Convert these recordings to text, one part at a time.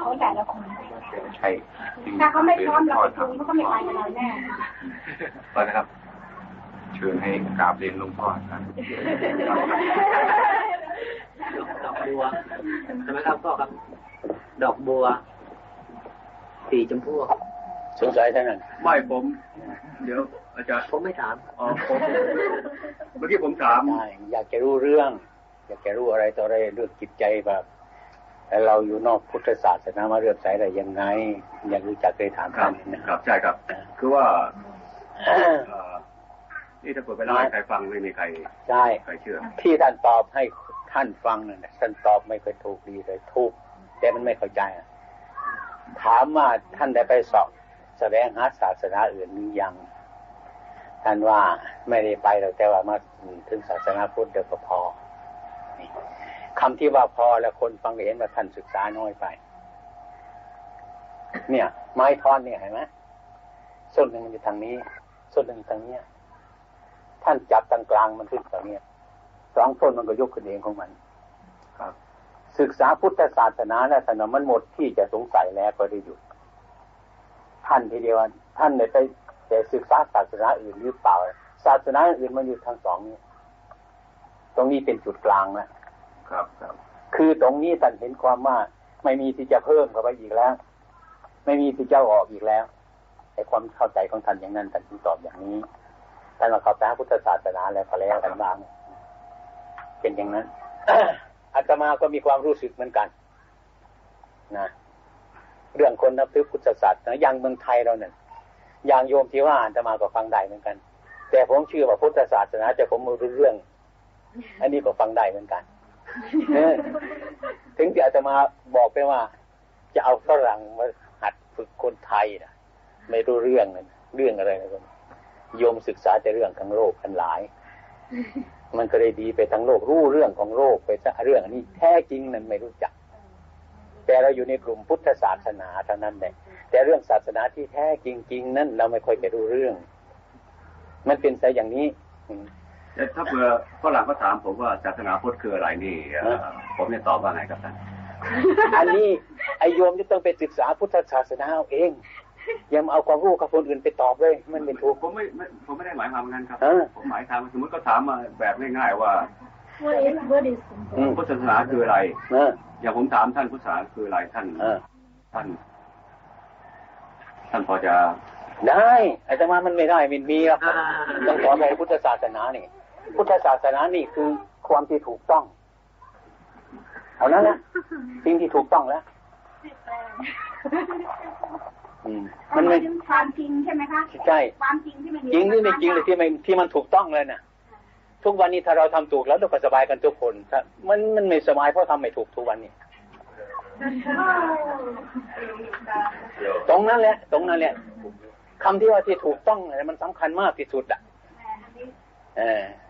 เขาแต่ละคนใช่ถ้าเขาไม่พร้อมเราไปคุยเขาก็ไม่ไปกับเราแน่ไปนะครับ เชิญให้กราบเรียนหลวงพ่อครับดอกบัวใช่ไหมครับพ่อครับ ดอกบัว สีชมพูสงสัยเท่านั้นไม่ผม เดี๋ยว อาจารย์ผมไม่ถามอ๋อผมเมื่อกี้ผมถามได้อยากจะรู้เรื่อง อยากจะรู้อะไรต่ออะไรเรื่องจิตใจแบบ แล้วเราอยู่นอกพุทธศาสนามาเรื่องสายอะไรยังไง อยากรู้จักเคยถามครัท่าบนนะคครัรับบใช่ครับ คือว่าเอ่อนี่ถ้าเกิดไปเล่าให้ใครฟังไม่มีใครใช่ใครเชื่อ ที่ท่านตอบให้ท่านฟังนั่นน่ะท่านตอบไม่เคอยถูกดีเลยถูกแต่มันไม่เข้าใจอะถามว่าท่านได้ไปสอบแสดงหาศาสนาอื่นหรือยัง ท่านว่าไม่ได้ไปหรอกแต่ว่ามาถึงศาสนาพุทธเดียวก็พอนี่ คำที่ว่าพอแล้วคนฟังก็เห็นว่าท่านศึกษาน้อยไป เนี่ย ไม้ท่อนเนี่ยเห็นไหมส้นหนึ่งมันอยู่ทางนี้ส้นหนึ่งทางเนี้ย ท่านจับตรงกลางมันขึ้นตรงเนี้ยสองต้นมันก็ยกขึ้นเองของมัน ครับ ศึกษาพุทธศาสนาและถนนมันหมดที่จะสงสัยแล้วก็ได้หยุดท่านทีเดียวท่านได้ไปแต่ศึกษาศาสนาอื่นหรือเปล่า ศาสนาอื่นมันอยู่ทางสองนี้ ตรงนี้เป็นจุดกลางแล้ว ครับครับ คือตรงนี้ท่านเห็นความว่า ไม่มีที่จะเพิ่มเข้าไปอีกแล้ว ไม่มีที่จะอาออกอีกแล้วไอ้ความเข้าใจของท่านอย่างนั้นท่านจึงตอบอย่างนี้ท่านมาเข้าใจพุทธศาสนาแล้วก็แล้วกันบ้างเป็นอย่างนั้นอาตมาก็มีความรู้สึกเหมือนกัน นะ เรื่องคนนับถือพุทธศาสนาอย่างเมืองไทยเราเนี่ยอย่างโยมที่ว่าอาตมาก็ฟังได้เหมือนกัน แต่ผมเชื่อว่าพุทธศาสนาจะผมม่รู้เรื่อง อันนี้ก็ฟังได้เหมือนกัน ถึงที่อาตมาบอกไปว่า จะเอาฝรั่งมาหัดฝึกคนไทยนะไม่รู้เรื่องนั่นเรื่องอะไรนะโยมศึกษาแต่เรื่องทั้งโลกทั้งหลาย มันก็เลยดีไปทั้งโลกรู้เรื่องของโลกไปซะเรื่องอันนี้แท้จริงนั้นไม่รู้จัก แต่เราอยู่ในกลุ่มพุทธศาสนาเท่านั้นแหละแต่เรื่องศาสนาที่แท้จริง ๆ นั้นเราไม่ค่อยจะรู้เรื่อง มันเป็นไปอย่างนี้อื แต่ถ้าเผื่อฝรั่งเขาถามผมว่าศาสนาพุทธคืออะไรนี่เอ่อผมจะตอบว่าไงครับท่านอันนี้ไอโยมจะต้องไปศึกษาพุทธศาสนาเอาเองอย่ามาเอาความรู้กับคนอื่นไปตอบเลย มันไม่ถูกผมไม่ไม่ผมไม่ได้หมายความอย่างนั้นครับเออผมหมายความว่าสมมติเขาถามมาแบบง่ายๆว่า What is what is อืมพุทธศาสนาคืออะไรเอออย่างผมถามท่านพุทธศาสนาคืออะไรท่านเออท่าน ท่านพอจะได้อาตมามันไม่ได้มันมีหรอกต้องสอนในพุทธศาสนานี่ พุทธศาสนานี่คือความที่ถูกต้องเอานั้นนะสิ่งที่ถูกต้องแล้วอืมมันไม่ความจริงใช่ไหมคะใช่ความจริงที่มันอยู่จริงหรือไม่จริงเลยที่มันที่มันถูกต้องเลยนะทุกวันนี้ถ้าเราทำถูกแล้วเราก็สบายกันทุกคนถ้ามันมันไม่สบายเพราะทำไม่ถูกทุกวันนี้ตรงนั้นแหละ ตรงนั้นแหละคำที่ว่าที่ถูกต้องเนี่ยมันสำคัญมากที่สุดอะ เออเ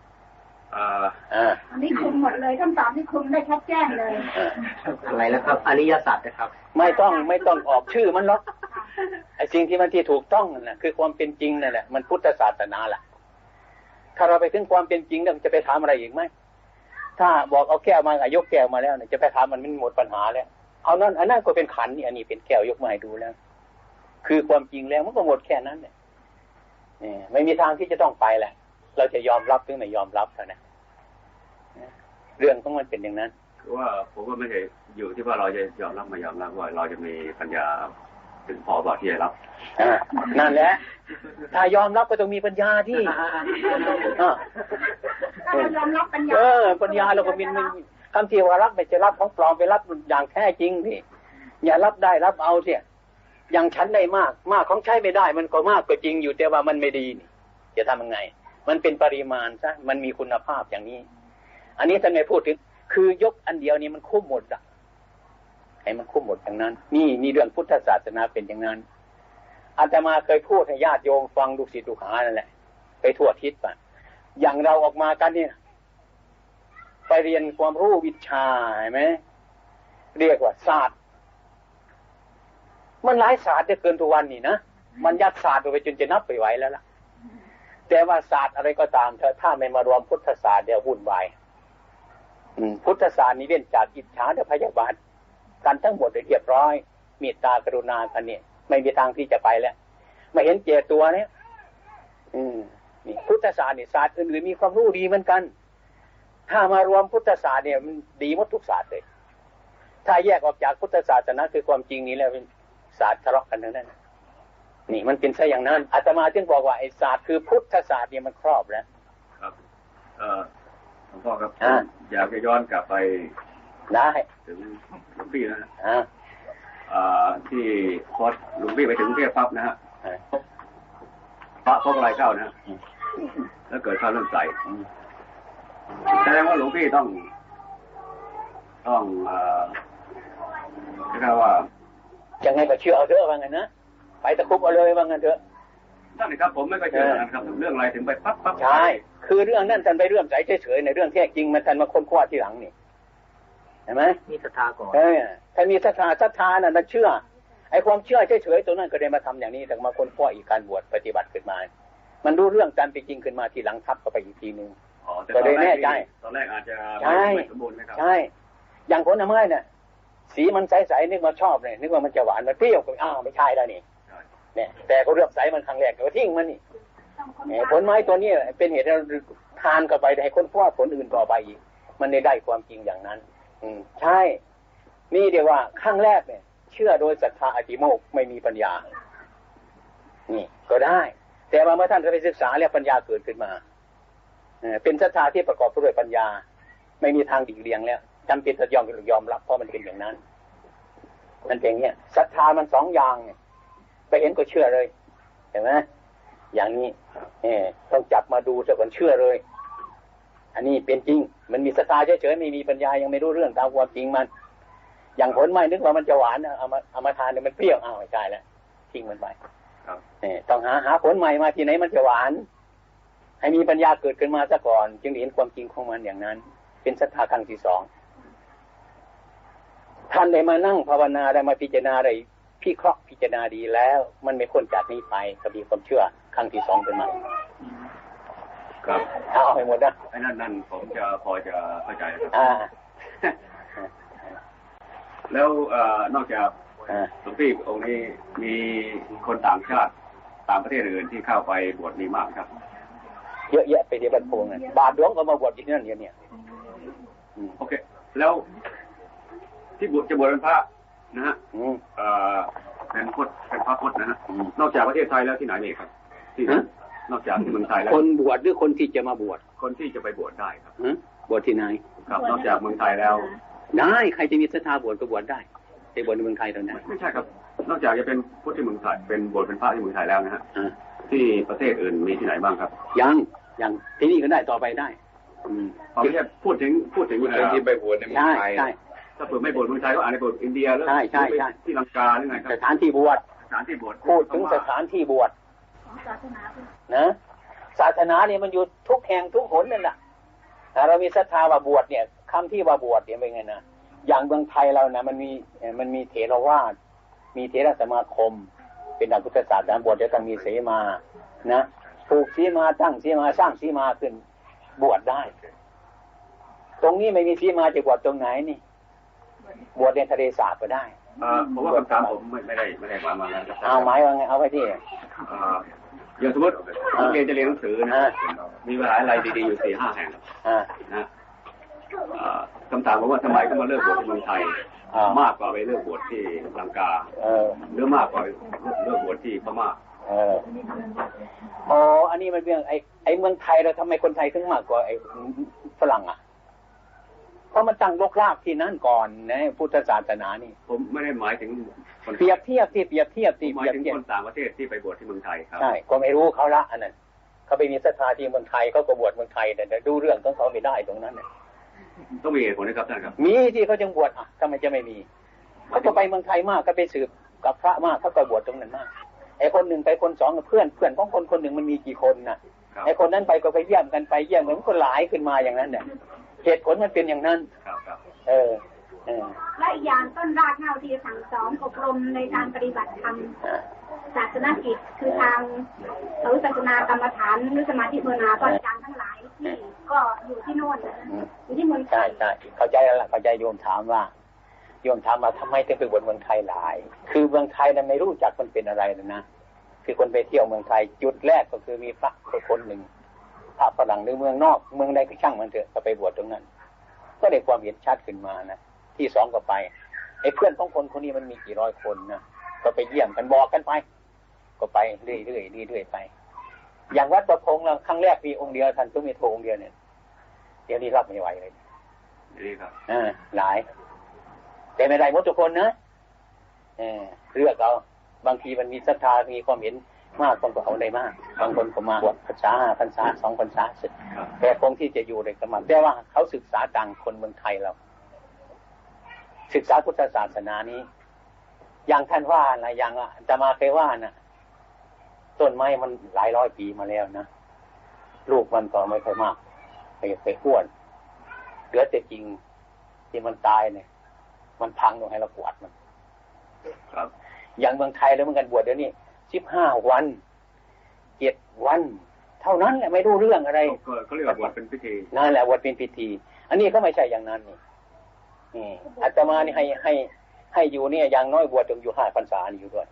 อ่ออ่าอันนี้คุมหมดเลยคำตอบที่คุมได้ชัดแจ้งเลยเอออะไรแล้วครับ อริยสัจนะครับ ไม่ต้องไม่ต้องออกชื่อมันหรอกไอ้สิ่งที่มันที่ถูกต้องนั่นแหละคือความเป็นจริงนั่นแหละมันพุทธศาสนาแหละถ้าเราไปถึงความเป็นจริงแล้วจะไปถามอะไรอีกไหมถ้าบอกเอาแก้วมาอายกแก้วมาแล้วเนี่ยจะไปถามมันมันหมดปัญหาแล้วเอานั่นอันนั้นก็เป็นขันนี่อันนี้เป็นแก้วยกมาให้ดูแล้ว คือความจริงแล้วมันก็หมดแค่นั้นเนี่ยนี่ไม่มีทางที่จะต้องไปแหละ เราจะยอมรับหรือไม่ยอมรับเท่านั้นเรื่องของมันเป็นอย่างนั้นคือว่าผมก็ไม่ใช่อยู่ที่ว่าเราจะยอมรับไม่ยอมรับว่าเราจะมีปัญญาถึงพอบอกที่จะรับอ่านั่นแหละ ถ้ายอมรับก็ต้องมีปัญญาที่อ่าถ้าเรายอมรับปัญญาเออปัญญาเราก็มีมีคำที่ว่ารับไม่จะรับของปลอมไปรับอย่างแท้จริงพี่อย่ารับได้รับเอาเสียอย่างฉันได้มาก มากของใช้ไม่ได้ มันก็มากก็จริงอยู่แต่ว่ามันไม่ดีนี่จะทำยังไง มันเป็นปริมาณซะมันมีคุณภาพอย่างนี้ อันนี้ท่านไม่พูดถึง คือยกอันเดียวนี้มันคุ้มหมดอะให้มันคุ้มหมดอย่างนั้น นี่นี่เรื่องพุทธศาสนาเป็นอย่างนั้นอาตมาเคยพูดให้ญาติโยมฟังดูสิดูหานั่นแหละ ไปทั่วทิศป่ะอย่างเราออกมากันเนี่ย ไปเรียนความรู้วิชาเห็นไหมเรียกว่าศาสตร์ มันหลายศาสตร์จะเกินทุกวันนี่นะมันยัดศาสตร์ไปจนจะนับไปไหวแล้วล่ะ แต่ว่าศาสตร์อะไรก็ตามเถอะถ้าไม่มารวมพุทธศาสตร์เดี๋ยววุ่นวายอืมพุทธศาสตร์นี้เว้นจากอิจฉาและพยาบาทกันทั้งหมดเรียบร้อยเมตตากรุณากันเนี่ยไม่มีทางที่จะไปแล้วไม่เห็นเจตัวเนี่ย อืมนี่พุทธศาสตร์นี่ศาสตร์อื่นๆมีความรู้ดีเหมือนกัน ถ้ามารวมพุทธศาสตร์เนี่ยมันดีหมดทุกศาสตร์เลย ถ้าแยกออกจากพุทธศาสนาคือความจริงนี้แล้วเป็นศาสตร์ทะเลาะกันทั้งนั้น นี่มันเป็นซะอย่างนั้นอาตมาจึงบอกว่าไอ้ศาสตร์คือพุทธศาสตร์เนี่ยมันครอบแล้วครับเอ่อหลวงพ่อครับอ่าอยากจะย้อนกลับไปได้ถึงหลวงพี่นะฮะอ่าอ่าที่โคอสหลวงพี่ไปถึงกรุงเทพปั๊บนะฮะอ่าพระพกอะไรเข้านะฮะแล้วเกิดข้าวเริ่มใสอืมแสดงว่าหลวงพี่ต้อง ต้องเอ่อเรียกว่ายังไงก็เชื่อเอาเถอะว่างั้นนะ ไปตะคุบเอาเลยว่างั้นเถอะท่านนะครับ ผมไม่เคยเจอนะครับเรื่องอะไรถึงไปปั๊บปั๊บใช่คือเรื่องนั้นท่านไปเรื่องใสเฉยๆในเรื่องแท้จริงมันท่านมาค้นคว้าทีหลังนี่เห็นไหมมีศรัทธาก่อนเออถ้ามีศรัทธาศรัทธาน่ะมันเชื่อไอ้ความเชื่อเฉยๆตัวนั้นก็ได้มาทำอย่างนี้แต่มาค้นคว้าอีกการบวชปฏิบัติขึ้นมา มันรู้เรื่องการเป็นจริงขึ้นมาทีหลังทับเข้าไปอีกทีหนึ่งอ๋อแต่ก็ตเลอนยแรแน่กใจตอนแรกอาจจะใช่ไม่สมบูรณ์นะครับใช่อย่างผลไม้เนี่ยสีมันใสๆนึกว่าชอบเลยนึกว่ามันจะหวานมันเปรี้ยวก็อ้าวไม่ใช่แล้วนี่ใช่ เนี่ย แต่เขาเลือกใสมันครั้งแรกก็ทิ้งมันนี่ต้องค้นเอ่อคว้าผลไม้ตัวนี้เป็นเหตุให้เราทานเข้าไปให้ค้นคว้าผลอื่นต่อไปอีก มันได้ได้ความจริงอย่างนั้น อืมใช่ นี่เดียวว่าครั้งแรกเนี่ย เชื่อโดยศรัทธาอธิโมกข์ไม่มีปัญญา นี่ ก็ได้ แต่ว่าเมื่อท่านไปศึกษาแล้วปัญญาเกิดขึ้นมาเอ่อเป็นศรัทธาที่ประกอบไปด้วยปัญญา ไม่มีทางดิกเลียงแล้วจำเป็นจะยอมยอมรับเพราะมันเป็นอย่างนั้น มันเป็นอย่างเงี้ยศรัทธามันสองอย่างเนี่ย ไปเห็นก็เชื่อเลย เห็นไหมอย่างนี้เออต้องจับมาดูซะก่อนเชื่อเลย อันนี้เป็นจริง มันมีศรัทธาเฉยๆไม่มีปัญญายังไม่รู้เรื่องตามความจริงมัน อย่างผลไม้นึกว่ามันจะหวานนะเอามาเอามาทานเนี่ยมันเปรี้ยวอ้าวไม่ใช่แล้วทิ้งมันไปครับเออต้องหาหาผลใหม่มาที่ไหนมันจะหวาน ให้มีปัญญาเกิดขึ้นมาซะก่อน จึงเห็นความจริงของมันอย่างนั้น เป็นศรัทธาครั้งที่สองท่านได้มานั่งภาวนาได้มาพิจารณาได้ พี่เคราะห์พิจารณาดีแล้ว มันไม่พ้นจากนี้ไปก็มีความเชื่อครั้งที่สองขึ้นมาครับเอาให้หมดนะไอ้นั่นนั่นผมจะพอจะเข้าใจนะครับอ่าแล้วเอ่อนอกจากอ่าหลวงพี่องค์นี้มีคนต่างชาติต่างประเทศอื่นที่เข้าไปบวชมีมากครับ เยอะแยะไปที่บ้านโพงเนี่ยบาทหลวงก็มาบวชที่นั่นเนี่ยเนี่ยอืมโอเค แล้วที่บวชจะบวชเป็นพระ นะฮะอืมเอ่อเป็นพจน์เป็นพระพจน์นะฮะอืมนอกจากประเทศไทยแล้วที่ไหนอีกครับ ที่ฮะนอกจากที่เมืองไทยแล้วคนบวชหรือคนที่จะมาบวชคนที่จะไปบวชได้ครับฮะบวชที่ไหนครับ นอกจากเมืองไทยแล้ว ได้ใครจะมีศรัทธาบวชก็บวชได้ไปบวชในเมืองไทยเท่านั้นไม่ใช่ครับ นอกจากจะเป็นพุทธที่เมืองไทยเป็นบวชเป็นพระที่เมืองไทยแล้วนะฮะอ่าที่ประเทศอื่นมีที่ไหนบ้างครับ ยังยังที่นี่ก็ได้ต่อไปได้อืมพอไม่ใช่พูดถึงพูดถึงคนเอ่อที่ไปบวชในเมืองใช่ไทยใช่ ถ้าเปิดไม่บวชเมืองไทยก็อาจจะบวชอินเดียหรือใช่ใช่ใช่ที่ลังกาหรือไงคสรับถานที่บวชสถานที่บวชพูดถึงสถานที่บวชของศาสนาพุทธนะศาสนาเนี่ยมันอยู่ทุกแห่งทุกหนนั่นแหละแต่เรามีศรัทธาว่าบวชเนี่ยคำที่ว่าบวชเนี่ยเป็นไงนะอย่างเมืองไทยเรานะมันมีเอ่อมันมีเถรวาทมีเถรสมาคม เป็นนักพุทธศาสนาบวชจะต้องมีเสมานะปลูกสีมาตั้งสีมาสร้างสีมาขึ้นบวชได้ ตรงนี้ไม่มีสีมาจะบวชตรงไหนนี่ บวชในทะเลสาบก็ได้เอ่อผมว่าคำถามผมไม่ไม่ได้ไม่ได้หมายมาแล้วครับเอาไม้ว่าไงเอาไว้ที่เอ่ออย่างสมมติผมเรียนจะเรียนหนังสือนะอ่ามีมหาลัยดีๆอยู่สี่ห้าแห่งอ่านะเอ่อคำถามผมว่าทำไมก็มาเลือกบวชที่เมืองไทยอ่ามมากกว่าไปเลือกบวชที่ลังกาเออหรือมากกว่าเลือกบวชที่พม่าเอออ๋ออันนี้มันเรื่องไอ้ไอ้เมืองไทยเราทำไมคนไทยถึงมากกว่าไอ้ฝรั่งอะ เพราะมันตั้งรกรากที่นั่นก่อนนะพุทธศาสนานี่ผมไม่ได้หมายถึงคนเปรียบเทียบที่เปรียบเทียบผที่มหเปมายรียบถึงเทียบคนต่างประเทศที่ไปบวชที่เมืองไทยครับใช่ก็ไม่รู้เขาละอันนั้นเขาไปมีศรัทธาที่เมืองไทยเขาก็บวชเมืองไทยแต่ดูเรื่องของเขาไม่ได้ตรงนั้นน่ะต้องมีเหตุผลนะครับท่านครับ มีที่เขาจึงบวชอะทำไมจะไม่มีเขาก็ไปเมืองไทยมากก็ไปสืบกับพระมากเขาก็บวชตรงนั้นมากไอ้คนหนึ่งไปคนสองเพื่อนเพื่อนของคนคนหนึ่งมันมีกี่คนน่ะครับไอ้คนนั้นไปก็ไปเยี่ยมกันไปเยี่ยมกันมันก็หลายขึ้นมาอย่างนั้นเนี่ย เหตุผลมันเป็นอย่างนั้นครับครับเออเออและอีกอย่างต้นรากเหง้าที่สั่งสอนอบรมในการปฏิบัติธรรมอ่าศาสนกิจคือทางหรือศาสนากรรมฐานหรือสมาธิภาวนาก็อาจารย์ทั้งหลายที่ก็อยู่ที่โน่นนะอืมอยู่ที่เมืองไทใช่ยใช่เข้าใจแล้วล่ะเข้าใจโยมถามว่าโยมถามมาทำไมถึงไปบวชเมืองไทยหลาย คือเมืองไทยนั้นไม่รู้จักมันเป็นอะไรเลยนะคือคนไปเที่ยวเมืองไทยจุดแรกก็คือมีพระคนหนึ่งพ ระฝรั่งหรือเมืองนอก เมืองใดก็ช่างมันเถอะก็ไปบวชตรงนั้น ก็ได้ความเห็นชัดขึ้นมานะที่สองก็ไปไอ้เพื่อนของคนคนนี้มันมีกี่ร้อยคนนะก็ไปเยี่ยมกันบอกกันไป ก็ไปเรื่อยๆเรื่อยๆไป อย่างวัดประพงษ์เราครั้งแรกมีองค์เดียวท่านตุ้มีโทองค์เดียวเนี่ยเดี๋ยวนี้รับไม่ไหวเลยนี่ครับอ่าหลาย แต่ไม่ได้หมดทุกคนนะเออเลือกเอาบางทีมันมีศรัทธามีความเห็น มากคนก็เอาได้มากบางคนก็มาบวชพรรษาห้าพรรษาสองพรรษาสึกครับแต่คงที่จะอยู่ในกรรมแต่ว่าเขาศึกษาดังคนเมืองไทยเรา ศึกษาพุทธศาสนานี้ อย่างท่านว่าอะไรอย่างอะจะมาเคยว่านะต้นไม้มันหลายร้อยปีมาแล้วนะลูกมันก็ไม่ค่อยมากไปไปอ้วนเหลือแต่จริงที่มันตายเนี่ย มันพังลงให้เราปวดมัน ครับ อย่างเมืองไทยแล้วเหมือนกันบวชเดี๋ยวนี้ สิบห้าวันเจ็ดวัน เท่านั้นแหละไม่รู้เรื่องอะไรก็เขาเรียกว่าบวชเป็นพิธีนั่นแหละบวชเป็นพิธี อันนี้ก็ไม่ใช่อย่างนั้นนี่นี่อาตมานี่ให้ให้ให้อยู่เนี่ยอย่างน้อยบวชถึงอยู่ห้าพรรษานี่อยู่ด้วย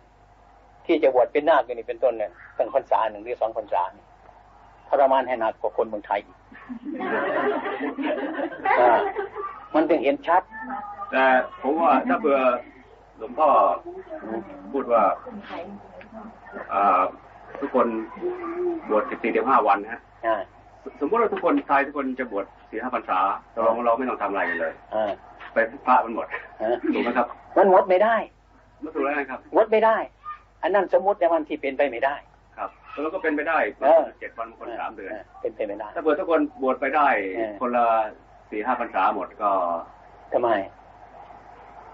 ที่จะบวชเป็นนาคอยู่นี่เป็นต้นเนี่ยตั้งพรรษาหนึ่งหรือสองพรรษานี่ทรมานให้หนักกว่าคนเมืองไทยอีกอ่ามันถึงเห็นชัด แต่ผมว่าถ้าเผื่อหลวงพ่อพูดว่าอ่า ทุกคนบวชสิบสี่สิบห้าวันนะฮะอ่าสมมติว่าทุกคนไทยทุกคนจะบวชสี่ห้าพรรษาเราเราไม่ต้องทำอะไรกันเลยอ่าไปพระมันหมดอ่าถูกไหมครับ มันงดไม่ได้ไม่ถูกแล้วนะครับงดไม่ได้ อันนั้นสมมติในวันที่เป็นไปไม่ได้ ครับแล้วก็เป็นไปได้เออเจ็ดวันคนสามเดือนเป็นไปไม่ได้ ถ้าเผื่อทุกคนบวชไปได้เออคนละสี่ห้าพรรษาหมดก็ทำไม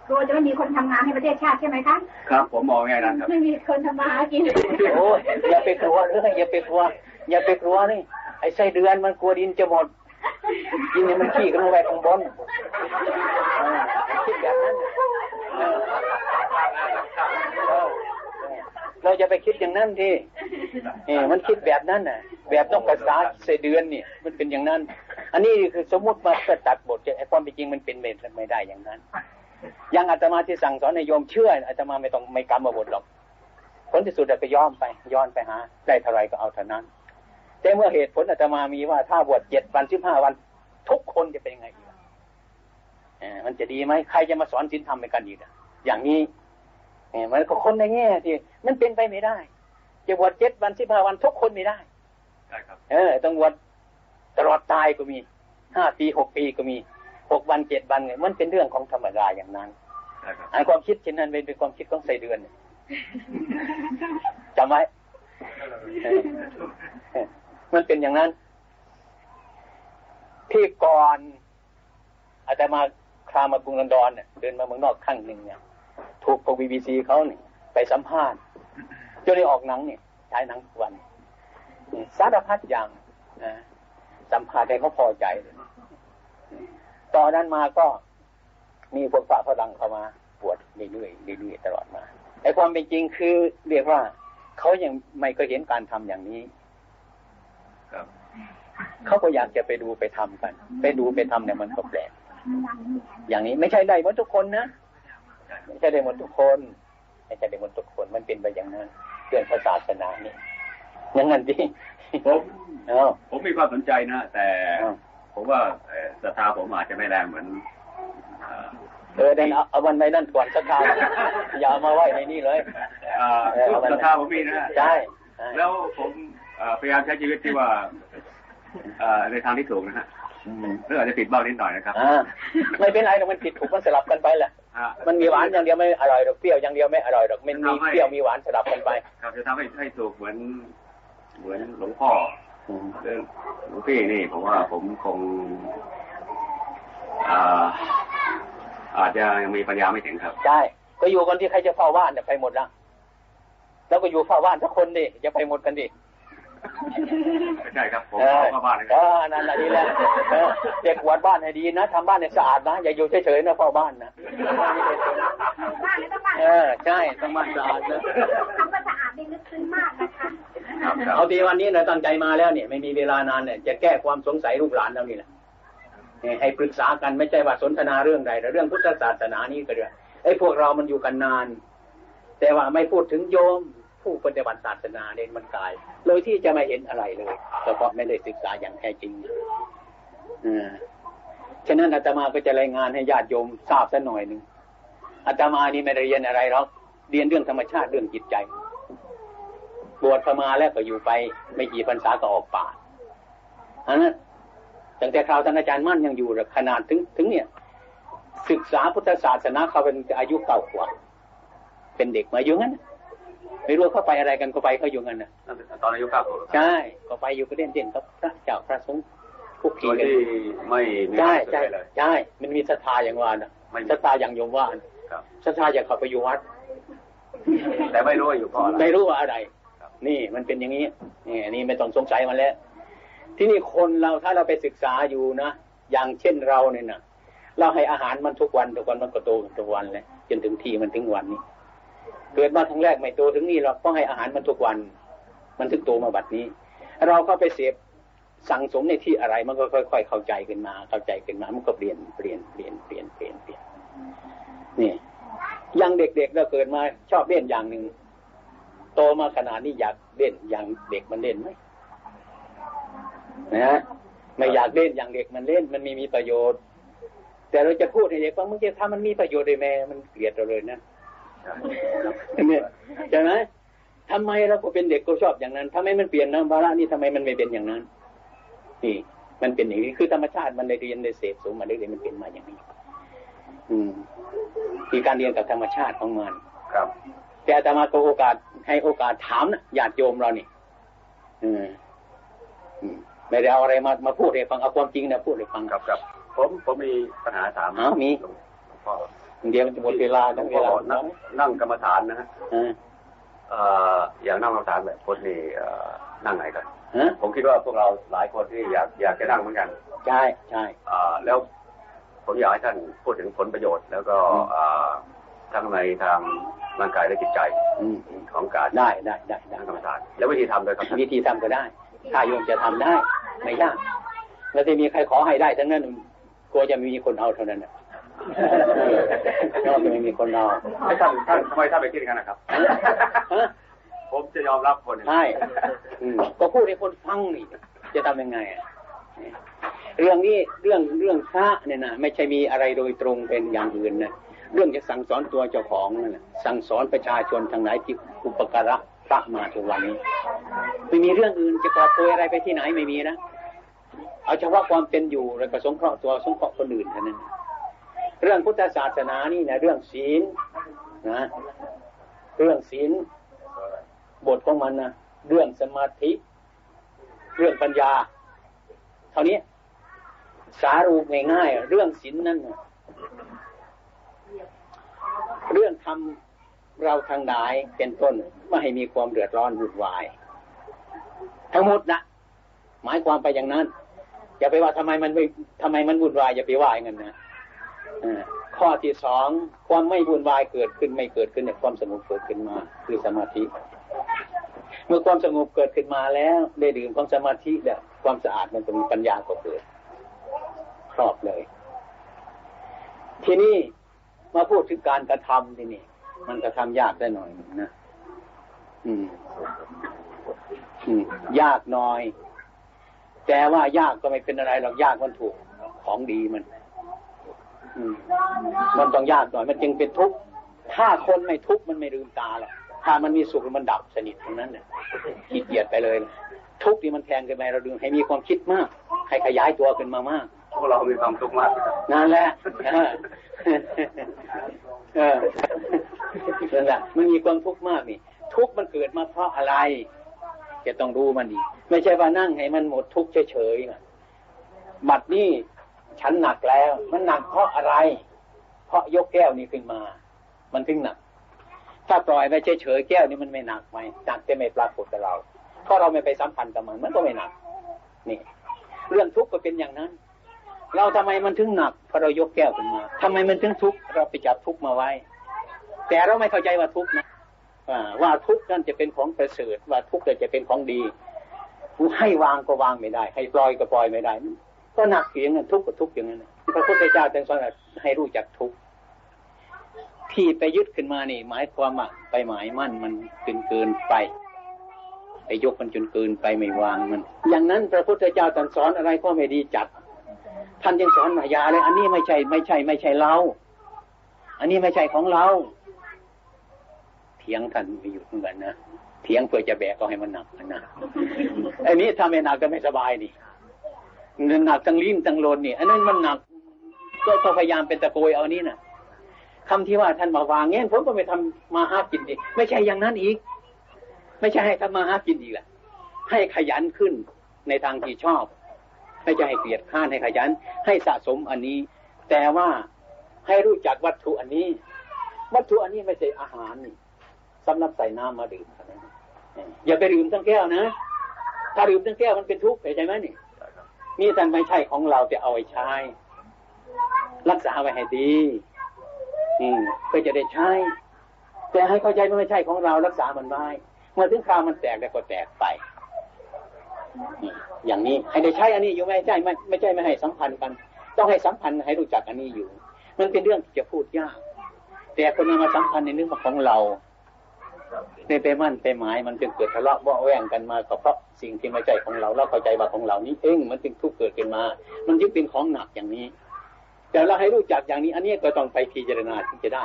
กลัวจะไม่มีคนทำงานให้ประเทศชาติใช่ไหมคะครับ ผมมองง่ายนั้นครับไม่มีคนทำมาหากินโอ้ยอย่าไปกลัวเลยอย่าไปกลัว อย่าไปกลัวนี่ไอ้ไส้เดือนมันกลัวดินจะหมดดินเนี่ยมันขี้กันลงไปข้างบนเออคิดแบบนั้นเออเออเราจะไปคิดอย่างนั้นทีเออมันคิดแบบนั้นน่ะ แบบต้องภาษาไส้เดือนเนี่ย มันเป็นอย่างนั้น อันนี้คือสมมุติมาเพื่อตัดบทไอ้ความเป็นจริงมันเป็นไม่ได้อย่างนั้นอ ย่างอาตมาที่สั่งสอนในโยมเชื่ออาตมาไม่ต้องไม่กรรมบทหรอกผลที่สุดก็ย้อมไปย้อนไปหาได้เท่าไรก็เอาเท่านั้น แต่เมื่อเหตุผลอาตมามีว่าถ้าบวชเจ็ดวันสิบห้าวัน ทุกคนจะเป็นยังไงอีกเออมันจะดีไหมใครจะมาสอนศีลธรรมไปกันอีกอะอย่างนี้เออมันก็คนในแง่ที่มันเป็นไปไม่ได้จะบวชเจ็ดวันสิบห้าวันทุกคนไม่ได้ใช่ครับ เออต้องบวชตลอดตายก็มีห้าปีหกปีก็มี หกวันเจ็ดวันเนี่ยมันเป็นเรื่องของธรรมดาอย่างนั้นใช่ครับอันความคิดเช่นนั้นเป็นความคิดของไส้เดือนจำไว้มันเป็นอย่างนั้น ที่ก่อนอาจจะมาคราวมากรุงลอนดอนเนี่ยเดินมาเมืองนอกครั้งหนึ่งเนี่ยถูกพวกบีบีซีเขาเนี่ยไปสัมภาษณ์จนได้ออกหนังเนี่ยฉายหนังทุกวันนี่สารพัดอย่างนะสัมภาษณ์ให้เขาพอใจเลย ตอนนั้นมาก็มีพวกฝ่าพลังเข้ามาปวดเรื่อยๆเรื่อยๆตลอดมาไอ้ความเป็นจริงคือเรียกว่าเขายังไม่เคยเห็นการทำอย่างนี้ครับเขาก็อยากจะไปดูไปทำกัน ไปดูไปทำเนี่ยมันก็แปลกอย่างนี้ไม่ใช่ได้หมดทุกคนนะไม่ใช่ได้หมดทุกคนไม่ใช่ได้หมดทุกคนมันเป็นไปอย่างนั้นเรื่องศาสนานี่อย่างนั้นดิผมเอ้าผมมีความสนใจนะ แต่เอ้า ผมว่าเอ่อศรัทธาผมอาจจะไม่แรงเหมือนเอ่อเออเดินเอาเอามันไปนั่นก่อนสักคราวอย่าเอามาไว้ในนี่เลยเอ่อเออเอามันศรัทธาผมมีนะฮะใช่ใช่แล้วผมเอ่อพยายามใช้ชีวิตที่ว่าเอ่อในทางที่ถูกนะฮะอืมหรืออาจจะผิดบ้างนิดหน่อยนะครับอ่าไม่เป็นไรหรอกมันผิดถูกมันสลับกันไปแหละฮะมันมีหวานอย่างเดียวไม่อร่อยหรอกเปรี้ยวอย่างเดียวไม่อร่อยหรอกมันมีเปรี้ยวมีหวานสลับกันไปครับจะทำให้ให้ถูกเหมือน เหมือนหลวงพ่ออืม เรื่องหลวงพี่นี่ผมว่าผมคงอ่าอาจจะยังมีปัญญาไม่ถึงครับ ใช่ ก็อยู่กันที่ใครจะเฝ้าบ้านเนี่ยไปหมดละแล้วก็อยู่เฝ้าบ้านทุกคนดิจะไปหมดกันดิ ใช่ครับผมเออขอเข้าบ้านนะคเอรับอนั่นแหละดีแล้วเออเด็กกวาดบ้านให้ดีนะทำบ้านให้สะอาดนะ อย่าอยู่เฉยๆนะเฝ้าบ้านนะบ้านเลยต้องบ้านเออใช่ต้องบ้านสะอาดนะคำว่าสะอาดนี่ลึกซึ้งมากนะคะครับครับเอาทีวันนี้เราตั้งใจมาแล้วเนี่ยไม่มีเวลานานเนี่ยจะแก้ความสงสัยลูกหลานเรานี่แหละให้ปรึกษากันไม่ใช่ว่าสนทนาเรื่องใดแต่เรื่องพุทธศาสนานี้ก็เรื่องไอ้พวกเรามันอยู่กันนาน แต่ว่าไม่พูดถึงโยม ผู้ปฏิบัติศาสนาเด่นมันกาย เลยที่จะไม่เห็นอะไรเลยเพราะไม่ได้ศึกษาอย่างแท้จริงอ่าฉะนั้นอาตมาก็จะรายงานให้ญาติโยมทราบสักหน่อยหนึ่งอาตมานี่ไม่ได้เรียนอะไรหรอกเรียนเรื่องธรรมชาติเรื่องจิตใจ บวชพมาแล้วก็อยู่ไป ไม่กี่พรรษาก็ออกป่าอันนั้นตั้งแต่คราวท่านอาจารย์มั่นยังอยู่ขนาดถึงถึงเนี่ย ศึกษาพุทธศาสนาเขาเป็นอายุเก่ากว่า เป็นเด็กมาอยู่งั้น ไม่รู้เขาไปอะไรกันก็ไปเขาอยู่งั้นนะตอนอายุเก้าใช่ก็ไปอยู่ก็เด่นเด่นกับพระเจ้าพระสงฆ์คุกคีกันไม่ใช่ใช่ใช่มันมีศรัทธาอย่างว่านะศรัทธาอย่างโยมว่าศรัทธาอย่างเขาไปอยู่วัด แต่ไม่รู้อยู่เพราะอะไรไม่รู้ว่าอะไรนี่มันเป็นอย่างนี้นี่นี่ไม่ต้องสงสัยมันแล้ว ที่นี่คนเราถ้าเราไปศึกษาอยู่นะอย่างเช่นเราเนี่ยนะเราให้อาหารมันทุกวันทุกวันมันก็โตทุกวันเลยจนถึงที่มันถึงวันนี้ เกิดมาครั้งแรกไม่โตถึงนี่เราต้องให้อาหารมันทุกวัน มันถึงโตมาบัดนี้ เราเข้าไปเสพสั่งสมในที่อะไรมันก็ค่อย ๆ เข้าใจขึ้นมา เข้าใจขึ้นมามันก็เปลี่ยนเปลี่ยนเปลี่ยนเปลี่ยนเปลี่ยนเปลี่ยนนี่ยังเด็กๆเราเกิดมาชอบเล่นอย่างหนึ่งโตมาขนาดนี้อยากเล่นอย่างเด็กมันเล่นไหมนะไม่อยากเล่นอย่างเด็กมันเล่น มันมีมีประโยชน์ แต่เราจะพูดให้เด็กว่ามึงจะทำมันมีประโยชน์ได้แม่มันเกลียดเราเลยนะ เนี่ยใช่ไหมทำไมเราก็เป็นเด็กก็ชอบอย่างนั้นทำไมมันเปลี่ยนนะบาระนี่ทำไมมันไม่เป็นอย่างนั้น นี่ มันเป็นอย่างนี้คือธรรมชาติมันได้เรียนได้เสพสูงมาได้เรียนมันเป็นมาอย่างนี้ อืมคือการเรียนกับธรรมชาติของมันครับ แต่อาตมาก็โอกาสให้โอกาสถามนะญาติโยมเรานี่อืมไม่ได้เอาอะไรมามาพูดให้ฟังเอาความจริงนะพูดให้ฟังครับครับผมผมมีปัญหาถามอ๋อมี เดี๋ยวจะหมดเวลาทั้งเวลานั่งกรรมฐานนะฮะอย่างนั่งกรรมฐานแบบคนนี่นั่งไหนกันผมคิดว่าพวกเราหลายคนที่อยากอยากจะนั่งเหมือนกัน ใช่ใช่แล้วผมอยากให้ท่านพูดถึงผลประโยชน์ แล้วก็ทั้งในทางร่างกายและจิตใจของการได้ได้ได้ได้กรรมฐานแล้ววิธีทำโดยครับวิธีทำก็ได้ ถ้าโยมจะทำได้ ไม่ยากแล้วจะมีใครขอให้ได้ทั้งนั้นกลัวจะมีคนเอาเท่านั้น ก็จะไม่มีคนเอาไม่ท่านท่านทำไมท่านไปคิดกันนะครับ ผมจะยอมรับคนใช่ก็พูดให้คนฟังนี่จะทำยังไงเรื่องนี้เรื่องเรื่องพระเนี่ยนะไม่ใช่มีอะไรโดยตรงเป็นอย่างอื่นนะเรื่องจะสั่งสอนตัวเจ้าของนั่นสั่งสอนประชาชนทางไหนที่อุปการะพระมาถึงวันนี้ไม่มีเรื่องอื่นจะกอบโกยอะไรไปที่ไหนไม่มีนะเอาเฉพาะความเป็นอยู่แล้วก็สงเคราะห์ตัวสงเคราะห์คนอื่นเท่านั้น เรื่องพุทธศาสนานี่นะเรื่องศีลนะเรื่องศีลบทของมันนะเรื่องสมาธิ เรื่องปัญญา เท่านี้สารูปง่ายๆเรื่องศีลนั่นเรื่องทำเราทางหลายเป็นต้นไม่ให้มีความเดือดร้อนวุ่นวาย ทั้งหมดนะหมายความไปอย่างนั้น อย่าไปว่าทำไมมันไม่ทำไมมันวุ่นวายอย่าไปว่าอย่างนั้นนะ ข้อที่สองความไม่วุ่นวายเกิดขึ้นไม่เกิดขึ้นเนี่ยความสงบเกิดขึ้นมา คือสมาธิ เมื่อความสงบเกิดขึ้นมาแล้ว ได้ดื่มความสมาธิเนี่ยความสะอาดมันจะมีปัญญาก็เกิด ครอบเลย ทีนี้มาพูดถึงการกระทำทีนี่มันกระทำยากได้หน่อยนะอืม อืม ยากน่อย แต่ว่ายากก็ไม่เป็นอะไรหรอกยากมันถูกของดีมัน มันต้องยากหน่อยมันจึงเป็นทุกข์ถ้าคนไม่ทุกข์มันไม่ลืมตาหรอกถ้ามันมีสุขมันดับสนิทตรงนั้นเนี่ยขี้เกียจไปเลย ทุกข์ที่มันแทงกันไปเราดึงให้มีความคิดมาก ให้ขยายตัวขึ้นมามากพวกเรามีความทุกข์มากนั่นแหละเออนั่นแหละมันมีความทุกข์มากนี่ ทุกข์มันเกิดมาเพราะอะไร จะต้องรู้มันดี ไม่ใช่ว่านั่งให้มันหมดทุกข์เฉยๆนะบัดนี้ ฉันหนักแล้ว มันหนักเพราะอะไร เพราะยกแก้วนี้ขึ้นมา มันถึงหนัก ถ้าปล่อยไปเฉยๆแก้วนี้มันไม่หนักไหมหนักจะไม่ปรากฏกับเราเพราะเราไม่ไปสัมพันธ์กับมันมันก็ไม่หนัก นี่ เรื่องทุกข์ก็เป็นอย่างนั้น เราทำไมมันถึงหนักเพราะเรายกแก้วขึ้นมาทำไมมันถึงทุกข์เราไปจับทุกข์มาไว้ แต่เราไม่เข้าใจว่าทุกข์นะว่าทุกข์นั่นจะเป็นของประเสริฐว่าทุกข์จะเป็นของดีให้วางก็วางไม่ได้ ให้ปล่อยก็ปล่อยไม่ได้ ก็หนักเสียงทุกข์ก็ทุกข์อย่างนั้นพระพุทธเจ้าจึงสอนให้รู้จักทุกข์ที่ไปยึดขึ้นมานี่ หมายความว่าไปหมายมั่นมันเกินเกินไป ไปยกมันจนเกินไปไม่วางมัน อย่างนั้นพระพุทธเจ้าตรัสสอนอะไรก็ไม่ดีจัด ท่านยังสอนมายาเลย อันนี้ไม่ใช่ไม่ใช่ ไม่ใช่เรา อันนี้ไม่ใช่ของเราเถียงท่านไม่อยู่เหมือนกันนะเถียงเพื่อจะแบกก็ให้มันหนักนะอันนี้ถ้าไม่หนักก็ไม่สบายนี่ หนักทั้งลิ้นทั้งโลนนี่อันนั้นมันหนักก็พยายามเป็นตะโกยเอานี้นะคำที่ว่าท่านมาวางเงี้ยผมก็ไปทำมาหากินดิไม่ใช่อย่างนั้นอีก ไม่ใช่ให้ทำมาหากินอีกแหละให้ขยันขึ้นในทางที่ชอบ ไม่ใช่ให้เกลียดข้านให้ขยัน ให้สะสมอันนี้ แต่ว่าให้รู้จักวัตถุอันนี้ วัตถุอันนี้ไม่ใช่อาหารนี่สำหรับใส่น้ำมาดื่มอย่าไปดื่มทั้งแก้วนะ ถ้าดื่มทั้งแก้วมันเป็นทุกข์เข้าใจไหมนี่ นี่แต่ไม่ใช่ของเราจะเอาไว้ใช้ รักษาไว้ให้ดี อืมเพื่อจะได้ใช้ แต่ให้เข้าใจว่าไม่ใช่ของเรารักษามันไว้เมื่อถึงคราวมันแตกแล้วก็แตกไปอย่างนี้ให้ได้ใช้อันนี้อยู่ไม่ใช่ไม่ไม่ใช่ไม่ให้สัมพันธ์กัน ต้องให้สัมพันธ์ให้รู้จักอันนี้อยู่ มันเป็นเรื่องที่จะพูดยาก แต่คนมาสัมพันธ์ในเรื่องของเรา ในไปมั่นไปหมายมันจึงเกิดทะเลาะเบาแวงกันมาก็เพราะสิ่งที่ไม่ใช่ของเราเราเข้าใจว่าของเรานี้เองมันจึงทุกข์เกิดขึ้นมา มันจึงเป็นของหนักอย่างนี้ แต่เราให้รู้จักอย่างนี้ อันนี้ก็ต้องไปพิจารณาถึงจะได้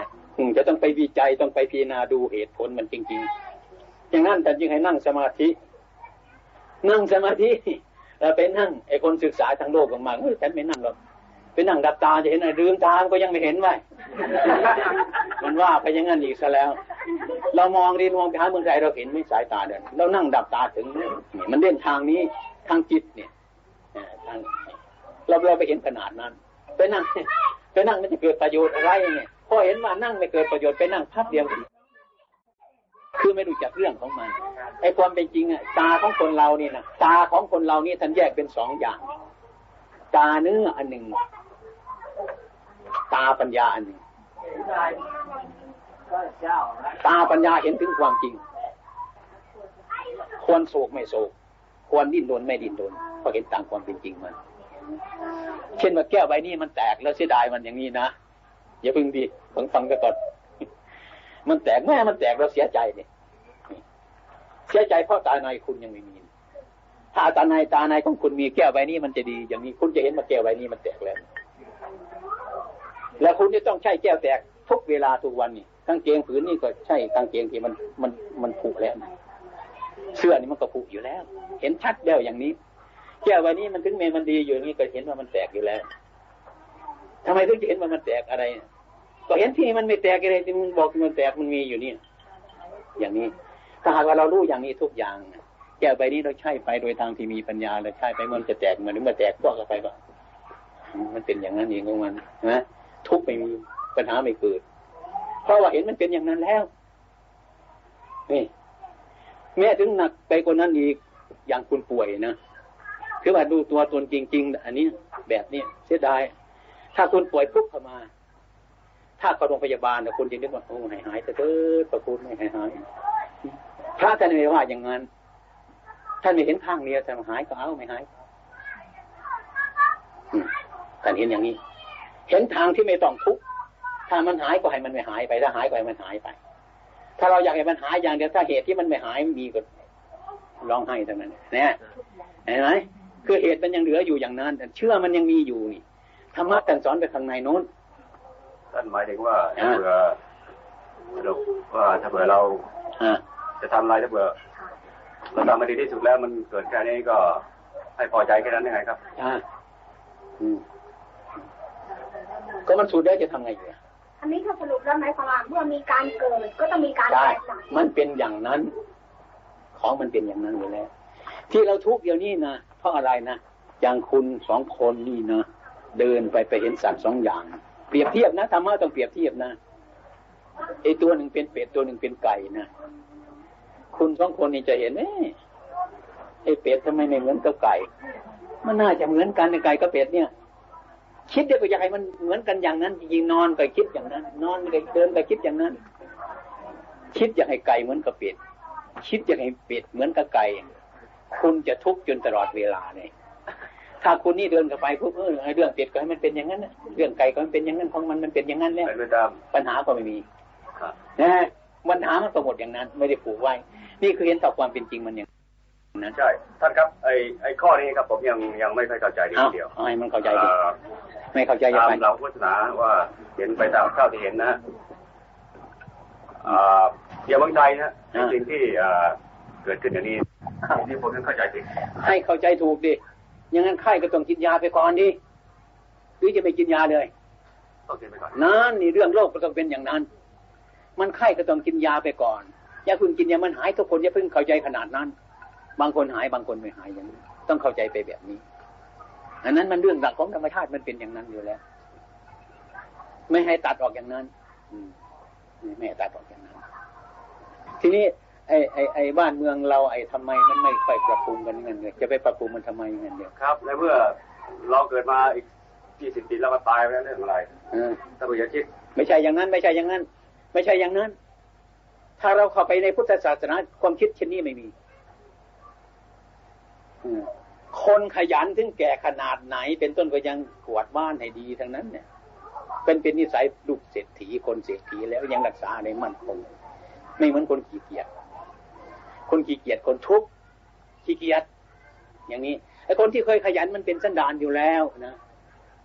จะต้องไปวิจัยต้องไปพิจารณาดูเหตุผลมันจริงๆอย่างนั้นแต่จึงให้นั่งสมาธิ นั่งสมาธิเราไปนั่งไอ้คนศึกษาทางโลกออกมาเฮ้ยฉันไม่นั่งหรอก ไปนั่งดับตาจะเห็นอะไรลืมตาก็ยังไม่เห็นไว้มันว่าไปอย่างนั้นอีกซะแล้ว เรามองดีมองไปหาเมืองไทยเราเห็นไม่สายตาเดินเรานั่งดับตาถึงนี่มันเล่นทางนี้ทางจิตเนี่ยทางเราเราไปเห็นขนาดนั้นไปนั่งไปนั่งมันจะเกิดประโยชน์อะไรเนี่ยพอเห็นว่านั่งไม่เกิดประโยชน์ไปนั่งพับเดียวคือไม่รู้จักเรื่องของมันไอ้ความเป็นจริงอะตาของคนเราเนี่ยนะตาของคนเรานี่ท่านแยกเป็นสองอย่าง ตาเนื้ออันหนึ่ง ตาปัญญาอันหนึ่งตาปัญญาเห็นถึงความจริง ควรโศกไม่โศก ควรดิ้นรนไม่ดิ้นรนเพราะเห็นตามความเป็นจริงมัน เช่นว่าแก้วใบนี้มันแตกแล้วเสียดายมันอย่างนี้นะอย่าพึ่งดีฟังฟังก็ก่อนมันแตกแม่มันแตกเราเสียใจเนี่ยเสียใจเพราะตาในคุณยังไม่มี ถ้าตาในตาในของคุณมีแก้วใบนี้มันจะดี อย่างนี้คุณจะเห็นว่าแก้วใบนี้มันแตกแล้ว แล้วคุณจะต้องใช้แก้วแตกทุกเวลาทุกวันนี่กางเกงผืนนี่ก็ใช่กางเกงที่มันมันมันผุแล้วนะเสื้อนี่มันก็ผุอยู่แล้ว เห็นชัดแล้วอย่างนี้แก้วใบนี้มันถึงเมมันดีอยู่นี่ก็เห็นว่ามันแตกอยู่แล้วทำไมถึงจะเห็นว่ามันแตกอะไร ก็เห็นที่มันไม่แตกอะไรที่มันบอกมันแตกมันมีอยู่นี่อย่างนี้ถ้าหากว่าเรารู้อย่างนี้ทุกอย่างแก้วใบนี้เราใช้ไปโดยทางที่มีปัญญาเราใช้ไปมันจะแตกมันหรือมันแตกก็กไปก็มันเป็นอย่างนั้นเองของมันนะ ทุกไม่มีปัญหาไม่เกิด เพราะว่าเห็นมันเป็นอย่างนั้นแล้ว นี่แม้ถึงหนักไปกว่านั้นอีกอย่างคุณป่วยนะคือว่าดูตัวตนจริง ๆ อันนี้แบบนี้เสียดาย ถ้าคุณป่วยปุ๊บเข้ามา ถ้าเข้าโรงพยาบาลนะคุณจะนึกว่าโอ้หายหายแต่เถิดประคุณไม่หายหายพระท่านไม่ว่าอย่างนั้นท่านไม่เห็นข้างเดียวแต่หายก็เอาไม่หายท่านเห็นอย่างนี้ เห็นทางที่ไม่ต้องทุกข์ถ้ามันหายก็ให้มันไม่หายไป ถ้าหายก็ให้มันหายไป ถ้าเราอยากให้มันหายอย่างเดียวถ้าเหตุที่มันไม่หายมีก็ร้องไห้เท่านั้นเนี่ยเห็นไหมคือเหตุมันยังเหลืออยู่อย่างนั้นแต่เชื่อมันยังมีอยู่นี่ธรรมะท่านสอนไปข้างในโน้นท่านหมายถึงว่าถ้าเผื่อสรุปว่าถ้าเผื่อเราจะทำอะไรถ้าเผื่อเราทำมาดีที่สุดแล้วมันเกิดแค่นี้ก็ให้พอใจแค่นั้นยังไงครับอ่า ก็มันสูดได้จะทำไงอยู่อันนี้ถ้าสรุปแล้วหมายความว่าเมื่อมีการเกิดก็ต้องมีการแตกมันเป็นอย่างนั้น ของมันเป็นอย่างนั้นอยู่แล้ว ที่เราทุกข์เดี๋ยวนี้นะเพราะอะไรนะอย่างคุณสองคนนี่นะเดินไปไปเห็นสัตว์สองอย่าง เปรียบเทียบนะธรรมะต้องเปรียบเทียบนะไอตัวหนึ่งเป็นเป็ดตัวหนึ่งเป็นไก่นะคุณสองคนนี่จะเห็นเอ้ไอเป็ดทำไมไม่เหมือนกับไก่ มันน่าจะเหมือนกันในไก่กับเป็ดเนี่ย คิดเดียวก็อยากให้มันเหมือนกันอย่างนั้นจริงๆนอนก็คิดอย่างนั้น นอนก็เดินก็คิดอย่างนั้น คิดอยากให้ไก่เหมือนกับเป็ดคิดอยากให้เป็ดเหมือนกับไก่คุณจะทุกข์จนตลอดเวลาเนี่ยถ้าคุณนี่เดินกับไปปุ๊บเออเรื่องเป็ดก็ให้มันเป็นอย่างนั้นเรื่องไก่ก็มันเป็นอย่างนั้นของมันมันเป็นอย่างนั้นแล้วปัญหาก็ไม่มีนะปัญหามันก็หมดอย่างนั้น ไม่ได้ผูกไว้ นี่คือเห็นต่อความเป็นจริงมันอย่าง นั้นใช่ท่านครับไอ้ไอ้ข้อนี้ครับผมยังยังไม่ค่อยเข้าใจดีเดียวไอ้มันเข้าใจดีไม่เข้าใจยังไงเราพุทธนาว่าเห็นไปตามข้าวที่เห็นนะอ่าเดี๋ยวบางใจนะสิ่งที่เกิดขึ้นอย่างนี้ที่ผมยังเข้าใจผิดให้เข้าใจถูกดิอย่างนั้นไข้ก็ต้องกินยาไปก่อนดิหรือจะไม่กินยาเลยนั่นนี่เรื่องโรคก็ต้องเป็นอย่างนั้น มันไข้ก็ต้องกินยาไปก่อนอย่าเพิ่งกินยามันหายทุกคนอย่าเพิ่งเข้าใจขนาดนั้น บางคนหายบางคนไม่หายอย่างนี้ต้องเข้าใจไปแบบนี้ อันนั้นมันเรื่องหลักของธรรมชาติมันเป็นอย่างนั้นอยู่แล้ว ไม่ให้ตัดออกอย่างนั้น อืมไม่ให้ตัดออกอย่างนั้น ทีนี้ไอ้ไอ้ไอ้บ้านเมืองเราไอ้ทำไมมันไม่ค่อยปรับปรุงกันเงี้ยเนี่ยจะไปปรับปรุงมันทำไมเงี้ยเนี่ยครับในเมื่อเราเกิดมาอีกยี่สิบปีแล้วก็ตายไปแล้วเรื่องอะไรถ้าเราจะคิดไม่ใช่อย่างนั้น ไม่ใช่อย่างนั้น ไม่ใช่อย่างนั้น ถ้าเราเข้าไปในพุทธศาสนาความคิดเช่นนี้ไม่มี คนขยันถึงแก่ขนาดไหน เป็นต้นก็ยังกวดบ้านให้ดีทั้งนั้นเนี่ยเป็นเป็นนิสัยลูกเศรษฐีคนเศรษฐีแล้วยังรักษาในมั่นคงไม่เหมือนคนขี้เกียจคนขี้เกียจคนทุกข์ขี้เกียจอย่างนี้ไอ้คนที่เคยขยันมันเป็นสันดานอยู่แล้วนะ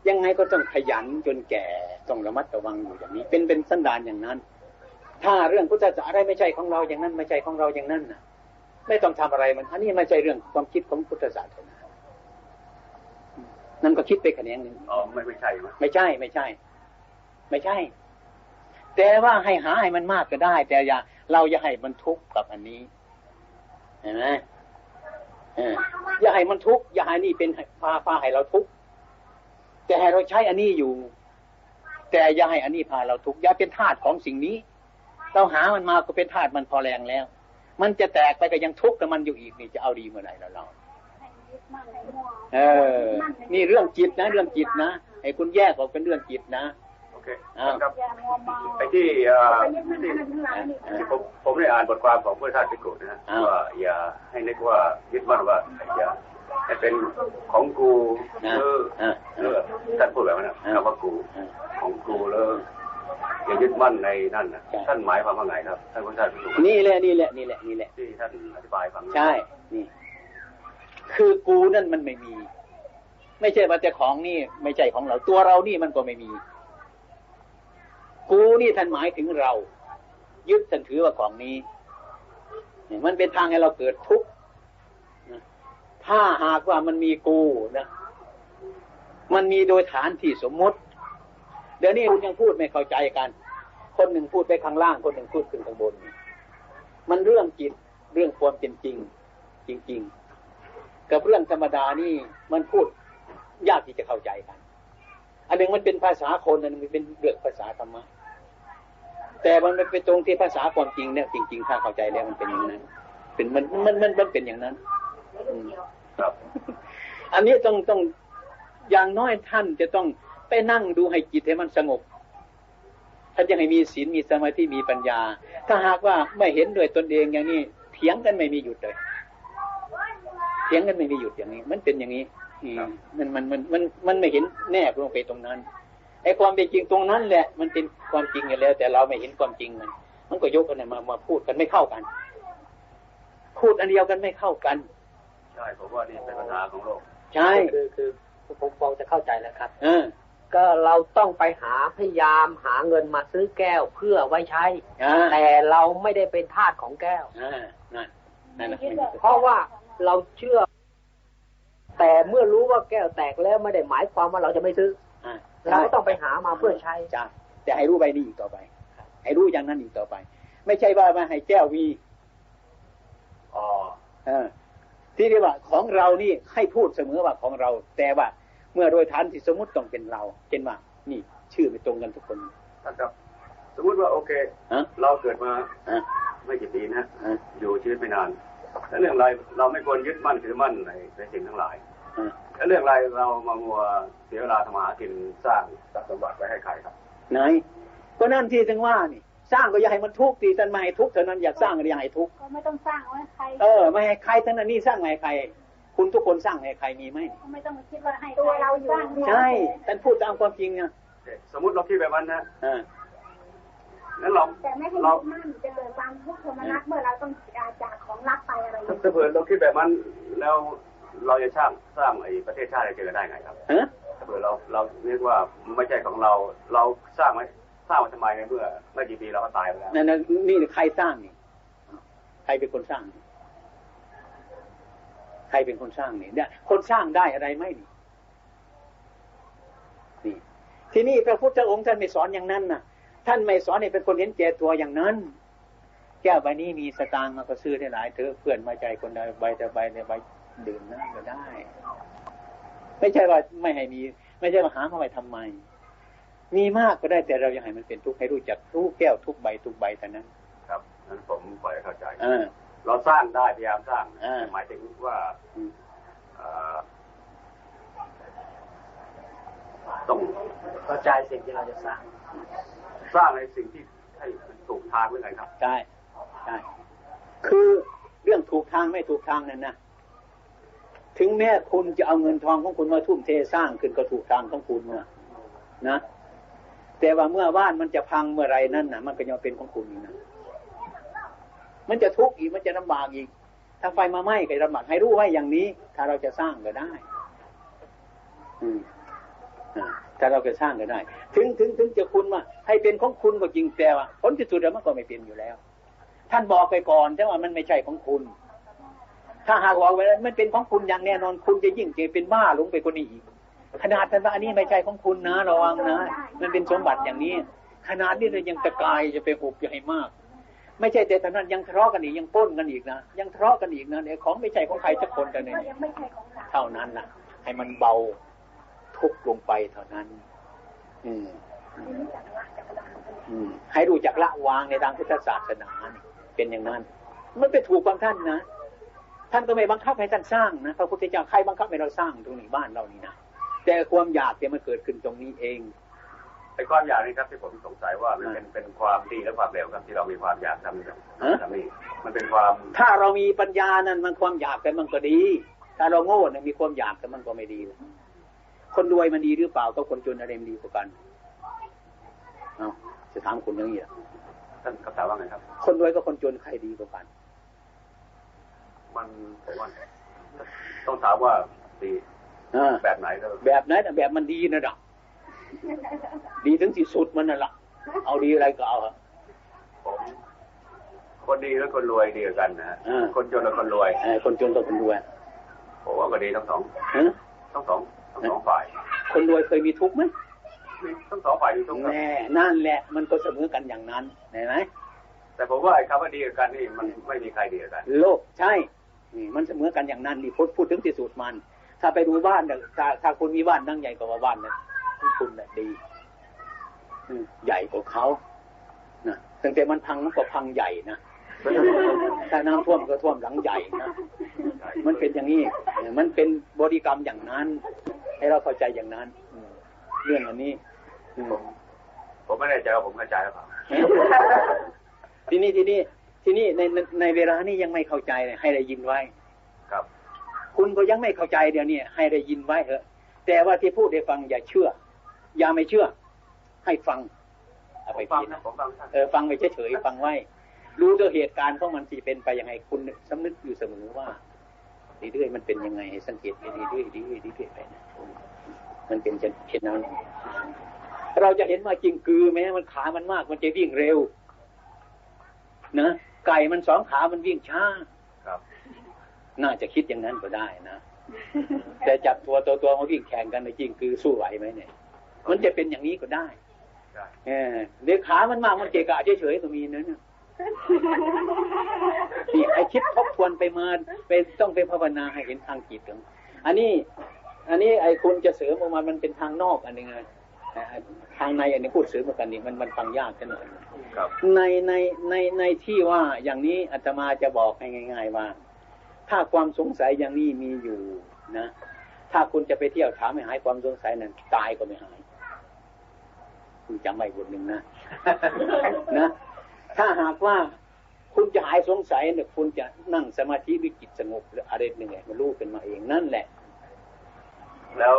ยังไงก็ต้องขยันจนแก่ต้องระมัดระวังอยู่อย่างนี้ เป็นเป็นสันดานอย่างนั้น ถ้าเรื่องพุทธศาสนาไม่ใช่ของเราอย่างนั้น ไม่ใช่ของเราอย่างนั้นนะ ไม่ต้องทำอะไรมันอันนี้ไม่ใช่เรื่องความคิดของพุทธศาสนานั่นก็คิดไปแขนงหนึ่งอ๋อไม่ไม่ใช่ไม่ใช่ไม่ใช่ ไม่ใช่ แต่ว่าให้หาให้มันมากก็ได้ แต่อย่าเราอย่าให้มันทุกข์กับอันนี้ห็นไหมอย่าให้มันทุกข์อย่าให้นี่เป็นพาพาให้เราทุกข์แต่ให้เราใช้อันนี้อยู่ แต่อย่าให้อันนี้พาเราทุกข์อย่าเป็นทาสของสิ่งนี้ เราหามันมาก็เป็นทาสมันพอแรงแล้ว มันจะแตกไปก็ยังทุกข์กับมันอยู่อีกนี่จะเอาดีเมื่อไหร่เราเราเออ นี่เรื่องจิตนะ เรื่องจิตนะไอ้คุณแยกออกเป็นเรื่องจิตนะคครับไอ้ที่ที่ที่ผมผมได้อ่านบทความของพระท่านพิกุนะฮะว่าอย่าให้นึกว่ายึดมั่นว่าอย่าให้เป็นของกูเออเออท่านพูดแบบนั้นคำว่ากูของกูแล้ว อย่ายึดมั่นในนั่นนะท่านหมายความว่าไงครับท่านพระท่านพิกุนี่แหละนี่แหละนี่แหละนี่แหละที่ท่านอธิบายฟังใช่นี่ คือกูนั่นมันไม่มี ไม่ใช่ว่าแต่ของนี่ไม่ใช่ของเรา ตัวเรานี่มันก็ไม่มี กูนี่ท่านหมายถึงเรา ยึดท่านถือว่าของนี้มันเป็นทางให้เราเกิดทุกข์ถ้าหากว่ามันมีกูนะ มันมีโดยฐานที่สมมติ เดี๋ยวนี้คุณยังพูดไม่เข้าใจกัน คนหนึ่งพูดไปข้างล่าง คนหนึ่งพูดขึ้นข้างบน มันเรื่องจิตเรื่องความเป็นจริง จริง ๆ กับเรื่องธรรมดานี่มันพูดยากที่จะเข้าใจกัน อันหนึ่งมันเป็นภาษาคนอันหนึ่งมันเป็นเรื่องภาษาธรรมะแต่มันไปตรงที่ภาษาความจริงเนี่ยจริง ๆ ถ้าเข้าใจแล้วมันเป็นอย่างนั้น เป็นมันมันมันมันเป็นอย่างนั้นครับอันนี้ต้องต้องอย่างน้อยท่านจะต้อง ไปนั่งดูให้จิตให้มันสงบท่านยังให้มีศีลมีสมาธิมีปัญญา ถ้าหากว่าไม่เห็นด้วยตนเองอย่างนี้เถียงกันไม่มีหยุดเลยเถียงกันไม่มีหยุดอย่างนี้ มันเป็นอย่างนี้มันมันมันมันมันไม่เห็นแน่ลงไปตรงนั้นไอ้ความเป็นจริงตรงนั้นแหละ มันเป็นความจริงอยู่แล้ว แต่เราไม่เห็นความจริงมัน มันก็ยกกันมามาพูดกันไม่เข้ากัน พูดอันเดียวกันไม่เข้ากัน ใช่ผมว่านี่เป็นปัญหาของโลก ใช่คือคือผมฟองจะเข้าใจแล้วครับ เออ ก็เราต้องไปหาพยายามหาเงินมาซื้อแก้วเพื่อไว้ใช้ แต่เราไม่ได้เป็นทาสของแก้วนั่นเพราะว่าเราเชื่อ แต่เมื่อรู้ว่าแก้วแตกแล้วไม่ได้หมายความว่าเราจะไม่ซื้อเราก็ต้องไปหามาเพื่อใช้จ้าแต่ให้รู้ใบนี้อีกต่อไปให้รู้อย่างนั้นอีกต่อไป ไม่ใช่ว่ามาให้แก้วมีอ๋อเออที่เรียกว่าของเรานี่ให้พูดเสมอว่าของเรา แต่ว่า เมื่อโดยฐานที่สมมติต้องเป็นเราเช่นว่า นี่ ชื่อไม่ตรงกันทุกคนครับ สมมติว่าโอเคเราเกิดมาไม่กี่ปีนะอยู่ชีวิตไม่นานแล้วเรื่องอะไรเราไม่ควรยึดมั่นถือมั่นในสิ่งทั้งหลายแล้วเรื่องอะไรเรามามัวเสียเวลาทำหากินสร้างทรัพย์สมบัติไว้ให้ใครครับ ไหน ก็นั่นที่ถึงว่านี่ สร้างก็อย่าให้มันทุกข์ตีท่านไม่ให้ทุกข์เท่านั้นอยากสร้างก็อย่าให้ทุกข์ก็ไม่ต้องสร้างไว้ใคร เออไม่ให้ใครท่านนั้นนี่สร้างไม่ให้ใคร คุณทุกคนสร้างให้ใครมีไหมไม่ต้องคิดว่าให้ตัวเราอยู่ใช่ท่านพูดตามความจริงนะสมมติเราคิดแบบนั้นนะอ่างั้นเราแต่ไม่ให้เรายึดมั่นจะเกิดความทุกข์โทมนัสเมื่อเราต้องจากของรักไปอะไรอย่างเงี้ยถ้าเผื่อเราคิดแบบนั้นแล้วเราจะสร้างสร้างไอ้ประเทศชาติให้เจริญได้ไงครับฮะถ้าเผื่อเราเราเรียกว่าไม่ใช่ของเราเราสร้างไว้สร้างไว้ทำไมในเมื่อไม่กี่ปีเราก็ตายไปแล้วนั่นน่ะนี่ใครสร้างนี่ใครเป็นคนสร้างนี่ใค รเป็นคนสร้างนี่เนี่ยคนสร้างได้อะไรไหมนี่นี่ที่นี่พระพุทธองค์ท่านไม่สอนอย่างนั้นนะท่านไม่สอนให้เป็นคนเห็นแก่ตัวอย่างนั้น แก้วใบนี้มีสตางค์มาก็ซื้อได้หลายเถอะเพื่อนมาใจคนใดใบแต่ใบในใบดื่มน้ำก็ได้ ไม่ใช่ว่าไม่ให้มี ไม่ใช่ว่าหาเข้าไปทำไม มีมากก็ได้แต่เราอยากให้มันเป็นทุกข์ให้รู้จักทุกแก้วทุกใบทุกใบเท่านั้น ครับนั้นผมปล่อยให้เข้าใจอ่า เราสร้างได้พยายามสร้างอ่าหมายถึงว่าอืมเอ่อต้องเข้าใจสิ่งที่เราจะสร้าง สร้างในสิ่งที่ให้มันถูกทางหรือไงครับใช่ใช่คือเรื่องถูกทางไม่ถูกทางนั่นนะถึงแม้คุณจะเอาเงินทองของคุณมาทุ่มเทสร้างขึ้นก็ถูกทางของคุณนะนะแต่ว่าเมื่อบ้านมันจะพังเมื่อไรนั่นนะมันก็ยังเป็นของคุณอีกนะ มันจะทุกข์อีกมันจะลำบากอีก ถ้าไฟมาไหม้ก็จะลำบากให้รู้ไว้อย่างนี้ ถ้าเราจะสร้างก็ได้ อืมถ้าเราจะสร้างก็ได้ ถึงถึงถึงจะคุณว่าให้เป็นของคุณก็จริงแต่ว่าผลที่สุดแล้วมันก็ไม่เป็นอยู่แล้ว ท่านบอกไปก่อนแต่ว่ามันไม่ใช่ของคุณ ถ้าหากบอกไว้แล้วมันเป็นของคุณอย่างแน่นอนคุณจะยิ่งเกเป็นบ้าลงไปกว่านี้อีกขนาดท่านว่าอันนี้ไม่ใช่ของคุณนะระวังนะ มันเป็นสมบัติอย่างนี้ ขนาดนี้เรายังตะกายจะไปหุบใหญ่มาก ไม่ใช่แต่ตอนนั้นยังทะเลาะกันอีกยังปล้นกันอีกนะยังทะเลาะกันอีกนะเนี่ยของไม่ใช่ของใครสักคนแต่เนี่ยยังไม่ใช่ของเราเท่านั้นนะให้มันเบาทุกข์ลงไปเท่านั้นอืมอืมให้รู้จักละวางในทางพุทธศาสนานี่เป็นอย่างนั้น มันไปถูกบางท่านนะท่านก็ไม่บังคับให้ท่านสร้างนะพระพุทธเจ้าใครบังคับให้เราสร้างตรงนี้บ้านเรานี่นะแต่ความอยากเนี่ยมันเกิดขึ้นตรงนี้เอง ไอ้ความอยากนี่ครับที่ผมสงสัยว่ามันเป็นเป็นความดีและความเร็วครับที่เรามีความอยากทำนี่ฮะทำนี่มันเป็นความ ถ้าเรามีปัญญานั้นมันความอยากแต่มันก็ดี ถ้าเราโง่เนี่ยมีความอยากแต่มันก็ไม่ดีนะคนรวยมันดีหรือเปล่ากับคนจนอะไรมันดีกว่ากันเอาจะถามคุณอย่างนี้ล่ะท่านคำถามว่าไงครับ คนรวยกับคนจนใครดีกว่ากัน มันผมว่าต้องถามว่าดีอ่าแบบไหนก็แบบไหนน่ะแบบมันดีนะดัก ดีถึงที่สุดมันนั่นละเอาดีอะไรก็เอาอะผมคนดีและคนรวยดีกว่ากันนะฮะอ่าคนจนและคนรวยเออคนจนกับคนรวยผมว่าก็ดีทั้งสองฮะทั้งสองทั้งสองฝ่าย คนรวยเคยมีทุกข์ไหมมีทั้งสองฝ่ายมีทุกข์ครับแน่นั่นแหละมันก็เสมอกันอย่างนั้นเห็นไหมแต่ผมว่าไอ้คำว่าดีกับกันนี่มันไม่มีใครดีกับกัน โลกใช่นี่มันเสมอกันอย่างนั้นนี่พูดพูดถึงที่สุดมัน ถ้าไปดูบ้านเนี่ยถ้าถ้าคุณมีบ้านนั่งใหญ่กว่าบ้านนะ คุณน่ะดีอืมใหญ่กว่าเขานะตั้งแต่มันพังมันก็พังใหญ่นะถ้าน้ำท่วมก็ท่วมหลังใหญ่นะมันเป็นอย่างนี้เออมันเป็นบริกรรมอย่างนั้น ให้เราเข้าใจอย่างนั้นอืมเรื่องอันนี้อืมผมไม่แน่ใจว่าผมเข้าใจหรือเปล่าทีนี้ทีนี้ทีนี้ในในในเวลานี้ยังไม่เข้าใจเลยให้ได้ยินไว้ ครับ คุณก็ยังไม่เข้าใจเดี๋ยวนี้ให้ได้ยินไว้เถอะ แต่ว่าที่พูดให้ฟังอย่าเชื่อ อย่าไม่เชื่อ ให้ฟังเอาผไปมฟังคิดนะผมฟังท่านเออฟังไปเฉยๆฟังไว้ รู้ตัวเหตุการณ์ของมันสิเป็นไปยังไงคุณสำนึกอยู่เสมอว่าเรื่อยๆมันเป็นยังไงให้สังเกตไปเรื่อยๆเรื่อยๆเรื่อยๆไปนะมันเป็นเช่นนั้นเราจะเห็นว่าจริงคือแม้มันขามันมาก มันจะวิ่งเร็วนะไก่มันสองขามันวิ่งช้าครับ น่าจะคิดอย่างนั้นก็ได้นะแต่จับตัวตัวตัวมาวิ่งแข่งกันในจริงคือสู้ไหวไหมเนี่ย มันจะเป็นอย่างนี้ก็ได้ใช่เออเดี๋ยวขามันมากมันเกะกะเฉยๆก็มีนะเนี่ยนี่ไอคิดทบทวนไปมาไปต้องไปภาวนาให้เห็นทางจิตของอันนี้ อันนี้ไอคุณจะเสริมออกมามันเป็นทางนอกอันหนึงไงแต่ทางในอันนี้พูดเสริมเหมือนกันนี่มันมันฟังยากกันหน่อยครับในในในในที่ว่าอย่างนี้อาตมาจะบอกให้ง่าย ๆ ว่า ถ้าความสงสัยอย่างนี้มีอยู่นะ ถ้าคุณจะไปเที่ยวถามให้หายความสงสัยนั้นตายก็ไม่หาย คุณจำไว้บทหนึ่งนะนะ ถ้าหากว่าคุณจะหายายสงสัยเนี่ยคุณจะนั่งสมาธิวิจิตสงบหรืออะไรหนึ่งไงมันรู้เป็นมาเองนั่นแหละ แล้ว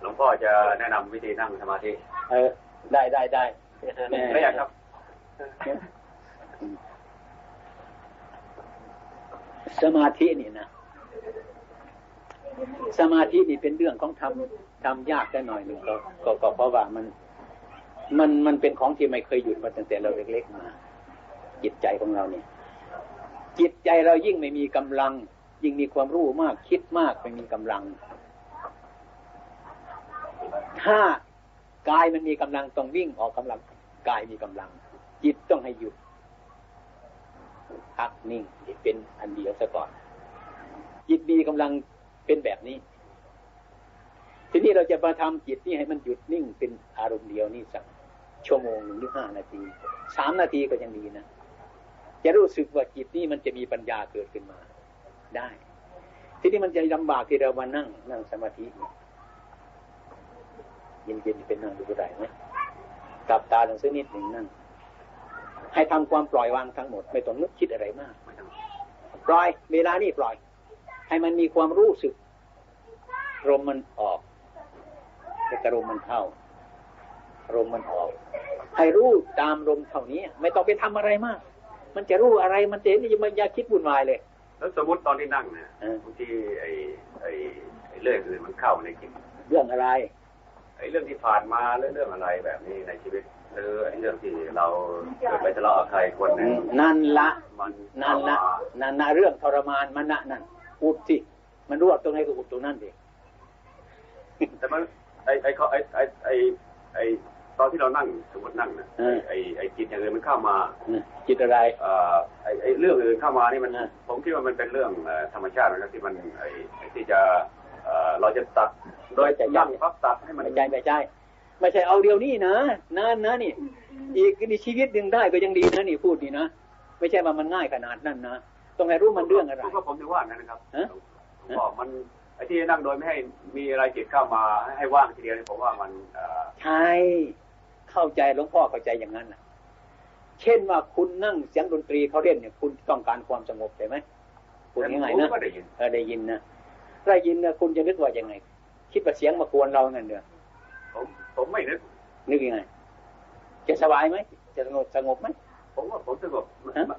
หลวงพ่อจะแนะนำวิธีนั่งสมาธิ เออ ได้ได้ได้ไม่อยากครับสมาธินี่นะสมาธินี่เป็นเรื่องของทำทำยากได้หน่อยหนึ่งก็ก็ก็เพราะว่ามัน มันมันเป็นของที่ไม่เคยหยุดมาตั้งแต่เราเล็กๆมา จิตใจของเราเนี่ย จิตใจเรายิ่งไม่มีกำลัง ยิ่งมีความรู้มากคิดมากไม่มีกำลัง ถ้ากายมันมีกำลังต้องวิ่งออกกำลังกายมีกำลัง จิตต้องให้หยุดพักนิ่งเป็นอันเดียวซะก่อน จิตมีกำลังเป็นแบบนี้ทีนี้เราจะมาทำจิตนี่ให้มันหยุดนิ่งเป็นอารมณ์เดียวนี่สัก ชั่วโมงหนึ่งหรือห้านาทีสามนาทีก็ยังดีนะจะรู้สึกว่าจิตนี่มันจะมีปัญญาเกิดขึ้นมา ได้ ทีนี้มันจะลำบากที่เรามานั่ง นั่งสมาธิเย็นๆเป็นนั่งดูก็ได้ไหมกลับตาลงสักนิดหนึ่งนั่ง ให้ทำความปล่อยวางทั้งหมด ไม่ต้องนึกคิดอะไรมากปล่อย เวลานี้ปล่อย ให้มันมีความรู้สึกลมมันออกแล้วก็ลมมันเข้า ลมมันออก ให้รู้ตามลมเท่านี้ ไม่ต้องไปทำอะไรมาก มันจะรู้อะไรมันจะเห็นนี่มันอยาคิดวุ่นวายเลย แล้วสมมติตอนที่นั่งเนี่ยบางทีไอ้ไอ้ไอ้เรื่องอื่นมันเข้าในจิตเรื่องอะไรไอ้เรื่องที่ผ่านมาหรือเรื่องอะไรแบบนี้ในชีวิตหรือไอ้เรื่องที่เราเกิดไปทะเลาะกับใครคนหนึ่งนั่นละมันนั่นละนั่นนะเรื่องทรมานมันนะนั่นอุดสิมันรู้ว่าตรงไหนก็อุดตรงนั้นดิแต่มันไอ้ไอ้เขาไอ้ไอ้ไอ้ไอ้ต อนที่เรานั่งสมมตินั่งนะไอ้ไอ้จิตอย่างอื่นมันเข้ามาจิตอะไรเอ่อไอ้ไอ้เรื่องอื่นเข้ามานี่มันผมคิดว่ามันเป็นเรื่องธรรมชาตินะครับที่มันไอ้ที่จะเอ่อเราจะตัดโดยยั่งพับตัดให้มันไม่ใช่ไม่ใช่ไม่ใช่เอาเดียวนี่นะนั่นนะนี่ อีกนี่ชีวิตหนึ่งได้ก็ยังดีนะนี่พูดนี่นะไม่ใช่ว่ามันง่ายขนาดนั้นนะต้องให้รู้มันเรื่องอะไรก็ผมถึงว่างั้นนะครับบอกมันไอ้ที่นั่งโดยไม่ให้มีอะไรจิตเข้ามาให้ว่างทีเดียวผมว่ามันใช่ เข้าใจหลวงพ่อเข้าใจอย่างนั้นนะเช่นว่าคุณนั่งเสียงดนตรีเขาเล่นเนี่ย คุณต้องการความสงบใช่ไหมคุณยังไงนะเออได้ยินนะได้ยินนะคุณจะนึกว่ายังไง คิดว่าเสียงมากวนเราเงี้ยเด้อผมผมไม่นึกนึกยังไง จะสบายไหมจะสงบสงบไหมผมว่าผมสงบ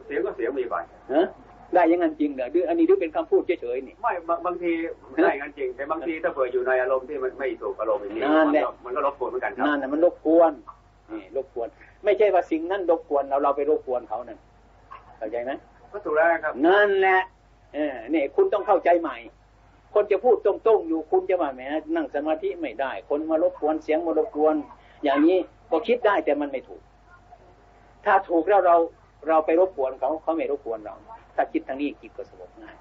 เสียงก็เสียงมีไปฮะได้ยังงั้นจริงเหรอดืออันนี้ดือเป็นคำพูดเฉยๆนี่ไม่บางทีได้งั้นจริง แต่บางทีถ้าเผื่ออยู่ในอารมณ์ที่มันไม่ถูกอารมณ์อย่างนี้มันก็รบกวนเหมือนกันครับนั่นน่ะมันรบกวน นี่รบกวน ไม่ใช่ว่าสิ่งนั้นรบกวนเราเราไปรบกวนเขานั่นเข้าใจไหมก็ถูกแล้วครับนั่นแหละเออเนี่ยคุณต้องเข้าใจใหม่ คนจะพูดตรงๆอยู่คุณจะว่าแหมนั่งสมาธิไม่ได้ คนมารบกวนเสียงมารบกวน อย่างนี้ก็คิดได้แต่มันไม่ถูก ถ้าถูกแล้วเราเราไปรบกวนเขาเขาไม่รบกวนเรา ถ้าคิดทางนี้จิตก็สงบง่าย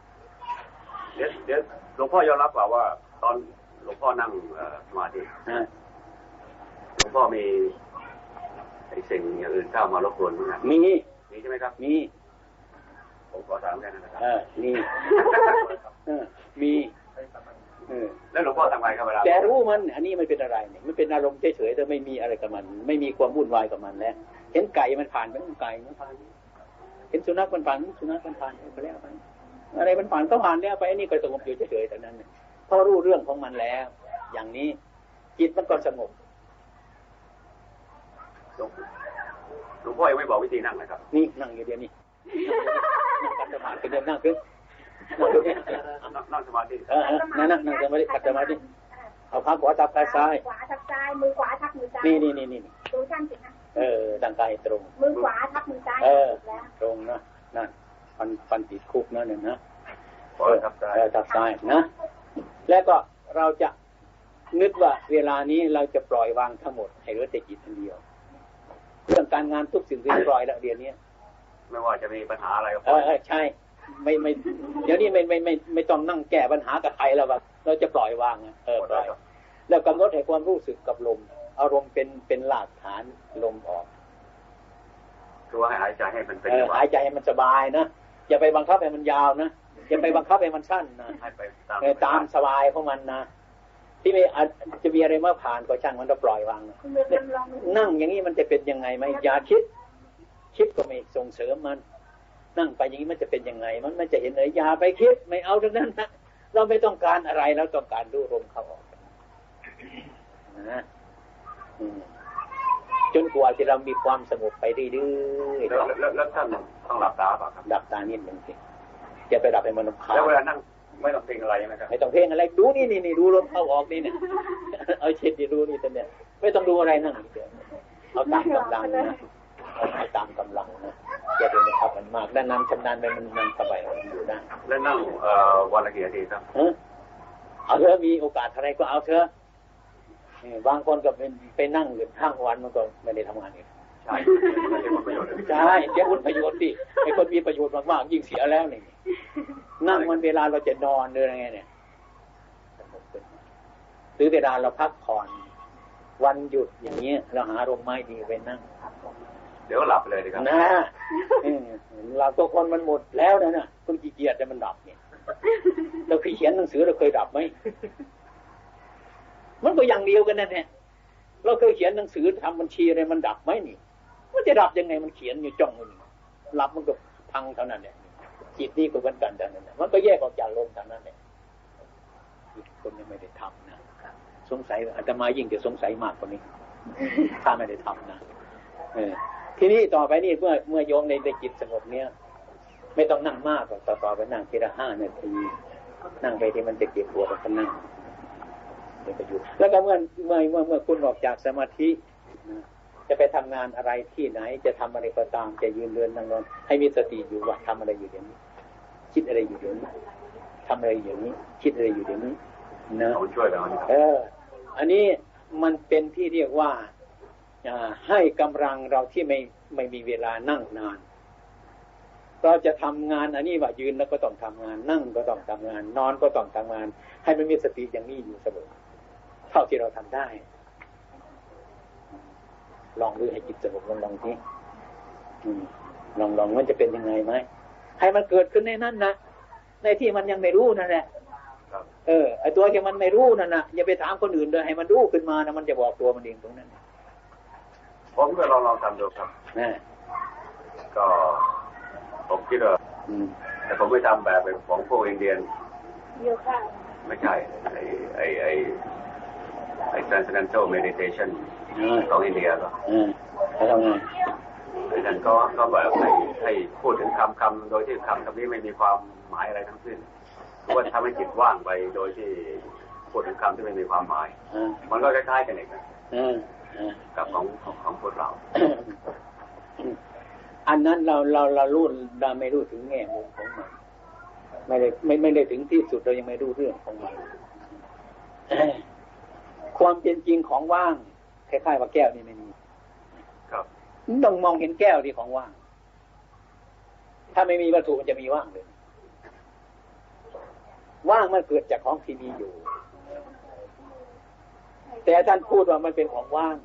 เดี๋ยวเดี๋ยวหลวงพ่อยอมรับเปล่าว่า ตอนหลวงพ่อนั่งสมาธิหลวงพ่อมี ไอ้สิ่งอย่างอื่นเข้ามารบกวนมั้ยมีมีใช่ไหมครับ มี ผมขอถามแค่นั้นนะครับเออมีเออมีเออแล้วหลวงพ่อทำไงครับเวลาแต่รู้มัน อันนี้มันเป็นอะไรเนี่ยมันเป็นอารมณ์เฉยๆแต่ไม่มีอะไรกับมัน ไม่มีความวุ่นวายกับมันแล้วเห็นไก่มันผ่านไปมันไก่มันผ่านเห็นสุนัขมันผ่านสุนัขมันผ่านไปแล้วไปอะไรมันผ่านก็ผ่านแล้วไปอันนี้ก็สงบอยู่เฉยๆแต่นั้นเพราะรู้เรื่องของมันแล้ว อย่างนี้จิตมันก็สงบ หลวงพ่อยังไม่บอกวิธีนั่งนะครับ นี่นั่งอยู่เดียวนี่นั่งสมาธิเดินนั่งขึ้นนั่งนั่งสมาธิเออนั่งนั่งนั่งสมาธิขัดสมาธิเอาขาขวาทับขาซ้ายขวาทับซ้าย มือขวาทับมือซ้ายนี่นี่นี่นี่ดูช่างสินะเออดังกายตรง มือขวาทับมือซ้ายเออตรงนะนั่นฟันฟันติดคุกนะหนึ่งนะขอทับซ้ายทับซ้ายนะ แล้วก็เราจะนึกว่าเวลานี้เราจะปล่อยวางทั้งหมดให้เหลือแต่จิตอันเดียว เรื่องการงานทุกสิ่งที่ปล่อยแล้วเดี๋ยวนี้ไม่ว่าจะมีปัญหาอะไรก็เออเออใช่ ไม่ไม่เดี๋ยวนี้ไม่ไม่ไม่ไม่ต้องนั่งแก้ปัญหากับใครแล้วว่าเราจะปล่อยวางอะเออปล่อยแล้วกำหนดให้ความรู้สึกกับลม อารมณ์เป็นเป็นหลักฐานลมออกคือให้หายใจให้มันเป็นเออหายใจให้มันสบายนะอย่าไปบังคับให้มันยาวนะอย่าไปบังคับให้มันสั้นนะให้ไปตามเออตามสบายของมันนะ ที่ไม่อาจจะมีอะไรมาผ่านก็ช่างมันต้องปล่อยวางนะคุณเรียนลองนั่งอย่างนี้มันจะเป็นยังไงไหมอย่าคิด คิดก็ไม่ส่งเสริมมัน นั่งไปอย่างนี้มันจะเป็นยังไง มันมันจะเห็นเลยอย่าไปคิดไม่เอาทั้งนั้นนะเราไม่ต้องการอะไรเราต้องการดูลมเข้าออกนะจนกว่าที่เรามีความสงบไปเรื่อยๆแล้วแล้วท่านต้องหลับตาป่ะครับหลับตานิดหนึ่งสิจะไปหลับไปมันคาแล้วเวลานั่ง ไม่ต้องเพลงอะไรนะครับไม่ต้องเพลงอะไรดูนี่นี่นี่ดูลมเข้าออกนี่เนี่ยเอาเช็ดดีดูนี่ตัวเนี่ยไม่ต้องดูอะไรนั่งเดียวเอาตามกำลังนะเอาตามกำลังนะอย่าเป็นขับมันมากด้านน้ำชำนาญไปมันมันสบายอยู่ได้แล้วนั่งเอ่อวันละกี่นาทีครับเอาเถอะมีโอกาสอะไรก็เอาเถอะบางคนก็เป็นไปนั่งอยู่ทั้งวันมันก็ไม่ได้ทำงานอีก ใช่ใช่เสียอุประโยชน์สิไอ้คนมีประโยชน์มากๆยิ่งเสียแล้วนี่นั่งมันเวลาเราจะนอนเดินไรเนี่ยหรือเวลาเราพักผ่อนวันหยุดอย่างเงี้ยเราหาร่มไม้ดีไปนั่งเดี๋ยวหลับเลยดีครับนะหลับตัวคนมันหมดแล้วนะเนี่ยคนขี้เกียจจะมันดับเนี่ยเราเคยเขียนหนังสือเราเคยดับไหมมันก็อย่างเดียวกันนั่นแหละเราเคยเขียนหนังสือทำบัญชีอะไรมันดับไหมนี่ มันจะดับยังไงมันเขียนอยู่จ้องมันหลับมันก็พังเท่านั้นเนี่ยจิตนี่ก็เหมือนกันแต่นั้นมันก็แยกออกจากลมเท่านั้นเนี่ยคนยังไม่ได้ทำนะสงสัยอาตมายิ่งจะสงสัยมากกว่านี้ ถ้าไม่ได้ทำนะเออทีนี้ต่อไปนี่เมื่อเมื่อโยมในในจิตสงบเนี้ยไม่ต้องนั่งมากต่อต่อไปนั่งทีละห้านาที นั่งไปที่มันจะเก็บปวดก็นั่งเป็นประโยชน์แล้วก็เมื่อเมื่อเมื่อเมื่อคุณออกจากสมาธิ จะไปทำงานอะไรที่ไหน จะทำอะไรก็ตามจะยืนเดินนั่งนอนให้มีสติอยู่ว่าทำอะไรอยู่เดี๋ยวนี้ คิดอะไรอยู่เดี๋ยวนี้ทำอะไรอยู่นี้ คิดอะไรอยู่เดี๋ยวนี้นะช่วยเราเออ อันนี้มันเป็นที่เรียกว่าให้กำลังเราที่ไม่ไม่มีเวลานั่งนานเราจะทำงานอันนี้ว่ายืนแล้วก็ต้องทำงาน นั่งก็ต้องทำงาน นอนก็ต้องทำงาน ให้มันมีสติอย่างนี้อยู่เสมอเท่าที่เราทำได้ ลองดูให้จิตสงบลองลองทีลองลองมันจะเป็นยังไงไหมให้มันเกิดขึ้นในนั้นนะในที่มันยังไม่รู้นั่นแหละเออไอตัวที่มันไม่รู้นั่นนะอย่าไปถามคนอื่นเลยให้มันรู้ขึ้นมานะมันจะบอกตัวมันเองตรงนั้นผมก็ลองลองทำดูครับก็ผมคิดว่าแต่ผมไม่ทำแบบของพวกอินเดียนไม่ใช่ไอไอไอไอ้ transcendental meditation ของอินเดียก็ทำไงไอ้นั่นก็ก็แบบให้ให้พูดถึงคำคำโดยที่คำคำนี้ไม่มีความหมายอะไรทั้งสิ้นว่าทำให้จิตว่างไปโดยที่พูดถึงคำที่ไม่มีความหมายมันก็คล้ายๆกันเองกับของของพวกเรา อันนั้นเราเราเรารู้เราไม่รู้ถึงแง่มุมของมันไม่ได้ไม่ไม่ได้ถึงที่สุดเรายังไม่รู้เรื่องของมัน ความเป็นจริงของว่างคล้ายๆว่าแก้วนี่ไม่มีครับต้องมองเห็นแก้วที่ของว่าง ถ้าไม่มีวัตถุมันจะมีว่างเลยว่างมันเกิดจากของที่มีอยู่ แต่ท่านพูดว่ามันเป็นของว่าง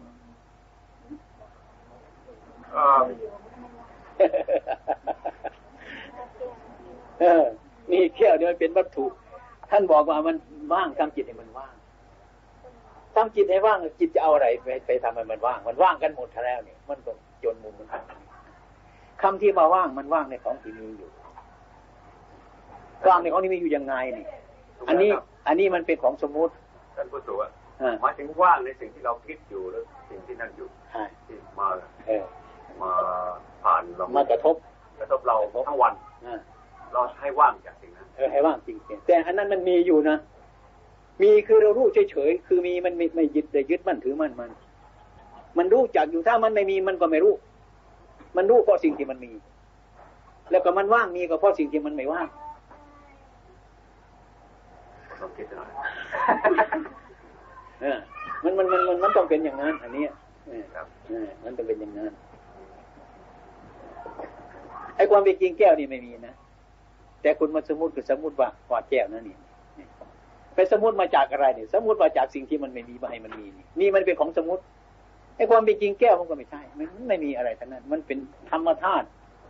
เออมีแก้วนี่มันเป็นวัตถุ ท่านบอกว่ามันว่างทำจิตให้มันว่าง ทำจิตให้ว่างจิตจะเอาอะไรไปไปทำให้มันว่าง มันว่างกันหมดแล้วเนี่ยมันก็จนมุมมันคำที่มาว่างมันว่างในของที่มีอยู่ว่างในของที่มีอยู่ยังไงนี่อันนี้อันนี้มันเป็นของสมมุติท่านผู้ตรวจหมายถึงว่างในสิ่งที่เราคิดอยู่แล้วสิ่งที่นั่นอยู่ที่มามาผ่านเรามากระทบกระทบเราทั้งวันเราให้ว่างจากสิ่งนั้นให้ว่างจริงแต่อันนั้นมันมีอยู่นะ มีคือเรารู้เฉยๆคือมีมันไม่ไม่ยึดแต่ยึดมั่นถือมั่นมัน มันรู้จักอยู่ถ้ามันไม่มีมันก็ไม่รู้ มันรู้เพราะสิ่งที่มันมี แล้วก็มันว่างมีก็เพราะสิ่งที่มันไม่ว่างต้องคิดหน่อยเออมันมันมันมันมันต้องเป็นอย่างนั้น อันนี้เออมันต้องเป็นอย่างนั้นไอ้ความเป็นจริงแก้วนี่ไม่มีนะแต่คุณมาสมมติคือสมมติว่าขวาแก้วนั่นนี่ ไปสมมติมาจากอะไรเนี่ยสมมติมาจากสิ่งที่มันไม่มีมาให้มันมีนี่มันเป็นของสมมติไอ้ความเป็นจริงแก้วมันก็ไม่ใช่มันไม่มีอะไรทั้งนั้น มันเป็นธรรมธาตุ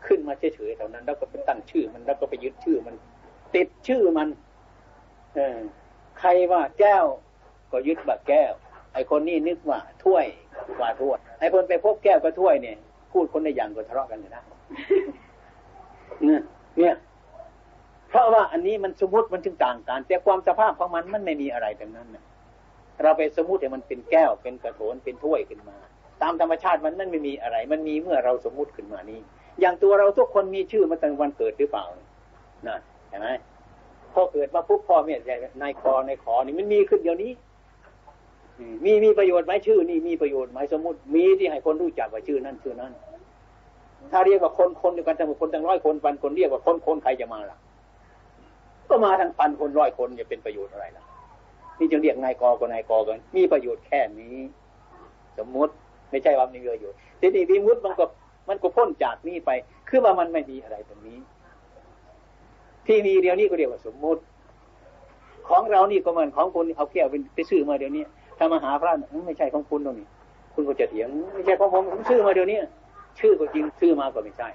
ขึ้นมาเฉยๆเท่านั้น แล้วก็ไปตั้งชื่อมันแล้วก็ไปยึดชื่อมัน ติดชื่อมัน เออใครว่าแก้ว ก็ยึดว่าแก้ว ไอ้คนนี้นึกว่าถ้วยว่าถ้วยไอ้คนไปพบแก้วกับถ้วยเนี่ย พูดคนในอย่างก็ทะเลาะกันเลยนะเนี้ ราะว่าอันนี้มันสมมติมันถึงต่างกัน แต่ความสภาพของมันมันไม่มีอะไรทั้งนั้นเราไปสมมติให้มันเป็นแก้วเป็นกระโถนเป็นถ้วยขึ้นมา ตามธรรมชาติมันมันไม่มีอะไร มันมีเมื่อเราสมมติขึ้นมานี้ อย่างตัวเราทุกคนมีชื่อมาตั้งวันเกิดหรือเปล่านั่นเห็นไหมพอเกิดมาปุ๊บพ่อแม่ในายคอในขอนี่มันมีขึ้นเดี๋ยวนี้มีมีประโยชน์ไหมชื่อ นี่มีประโยชน์ไหมสมมติมีที่ให้คนรู้จักว่าชื่อนั้นชื่อนั้นถ้าเรียกว่าคนคนเดียวกันทั้งหมดคนตั้งร้อยคนพันคนเรียกว่าคนคนใครจะมาล่ะ ก็มาทั้งพันคนร้อยคนจะเป็นประโยชน์อะไรล่ะนี่จึงเรียกนายกก็นายกกันมีประโยชน์แค่นี้ สมมุติไม่ใช่ว่ามีประโยชน์ทีนี้วิมุตมันก็มันก็พ้นจากนี้ไป คือว่ามันไม่มีอะไรตรงนี้ ที่มีเดียวนี้ก็เรียกว่าสมมุติ ของเรานี่ก็เหมือนของคุณเอาแก้วไปซื้อมาเดี๋ยวนี้ถ้ามาหาพระไม่ใช่ของคุณตรงนี้ คุณก็จะเถียงไม่ใช่ของผมผมซื้อมาเดี๋ยวนี้ชื่อก็จริงซื้อมาก็ไม่ใช่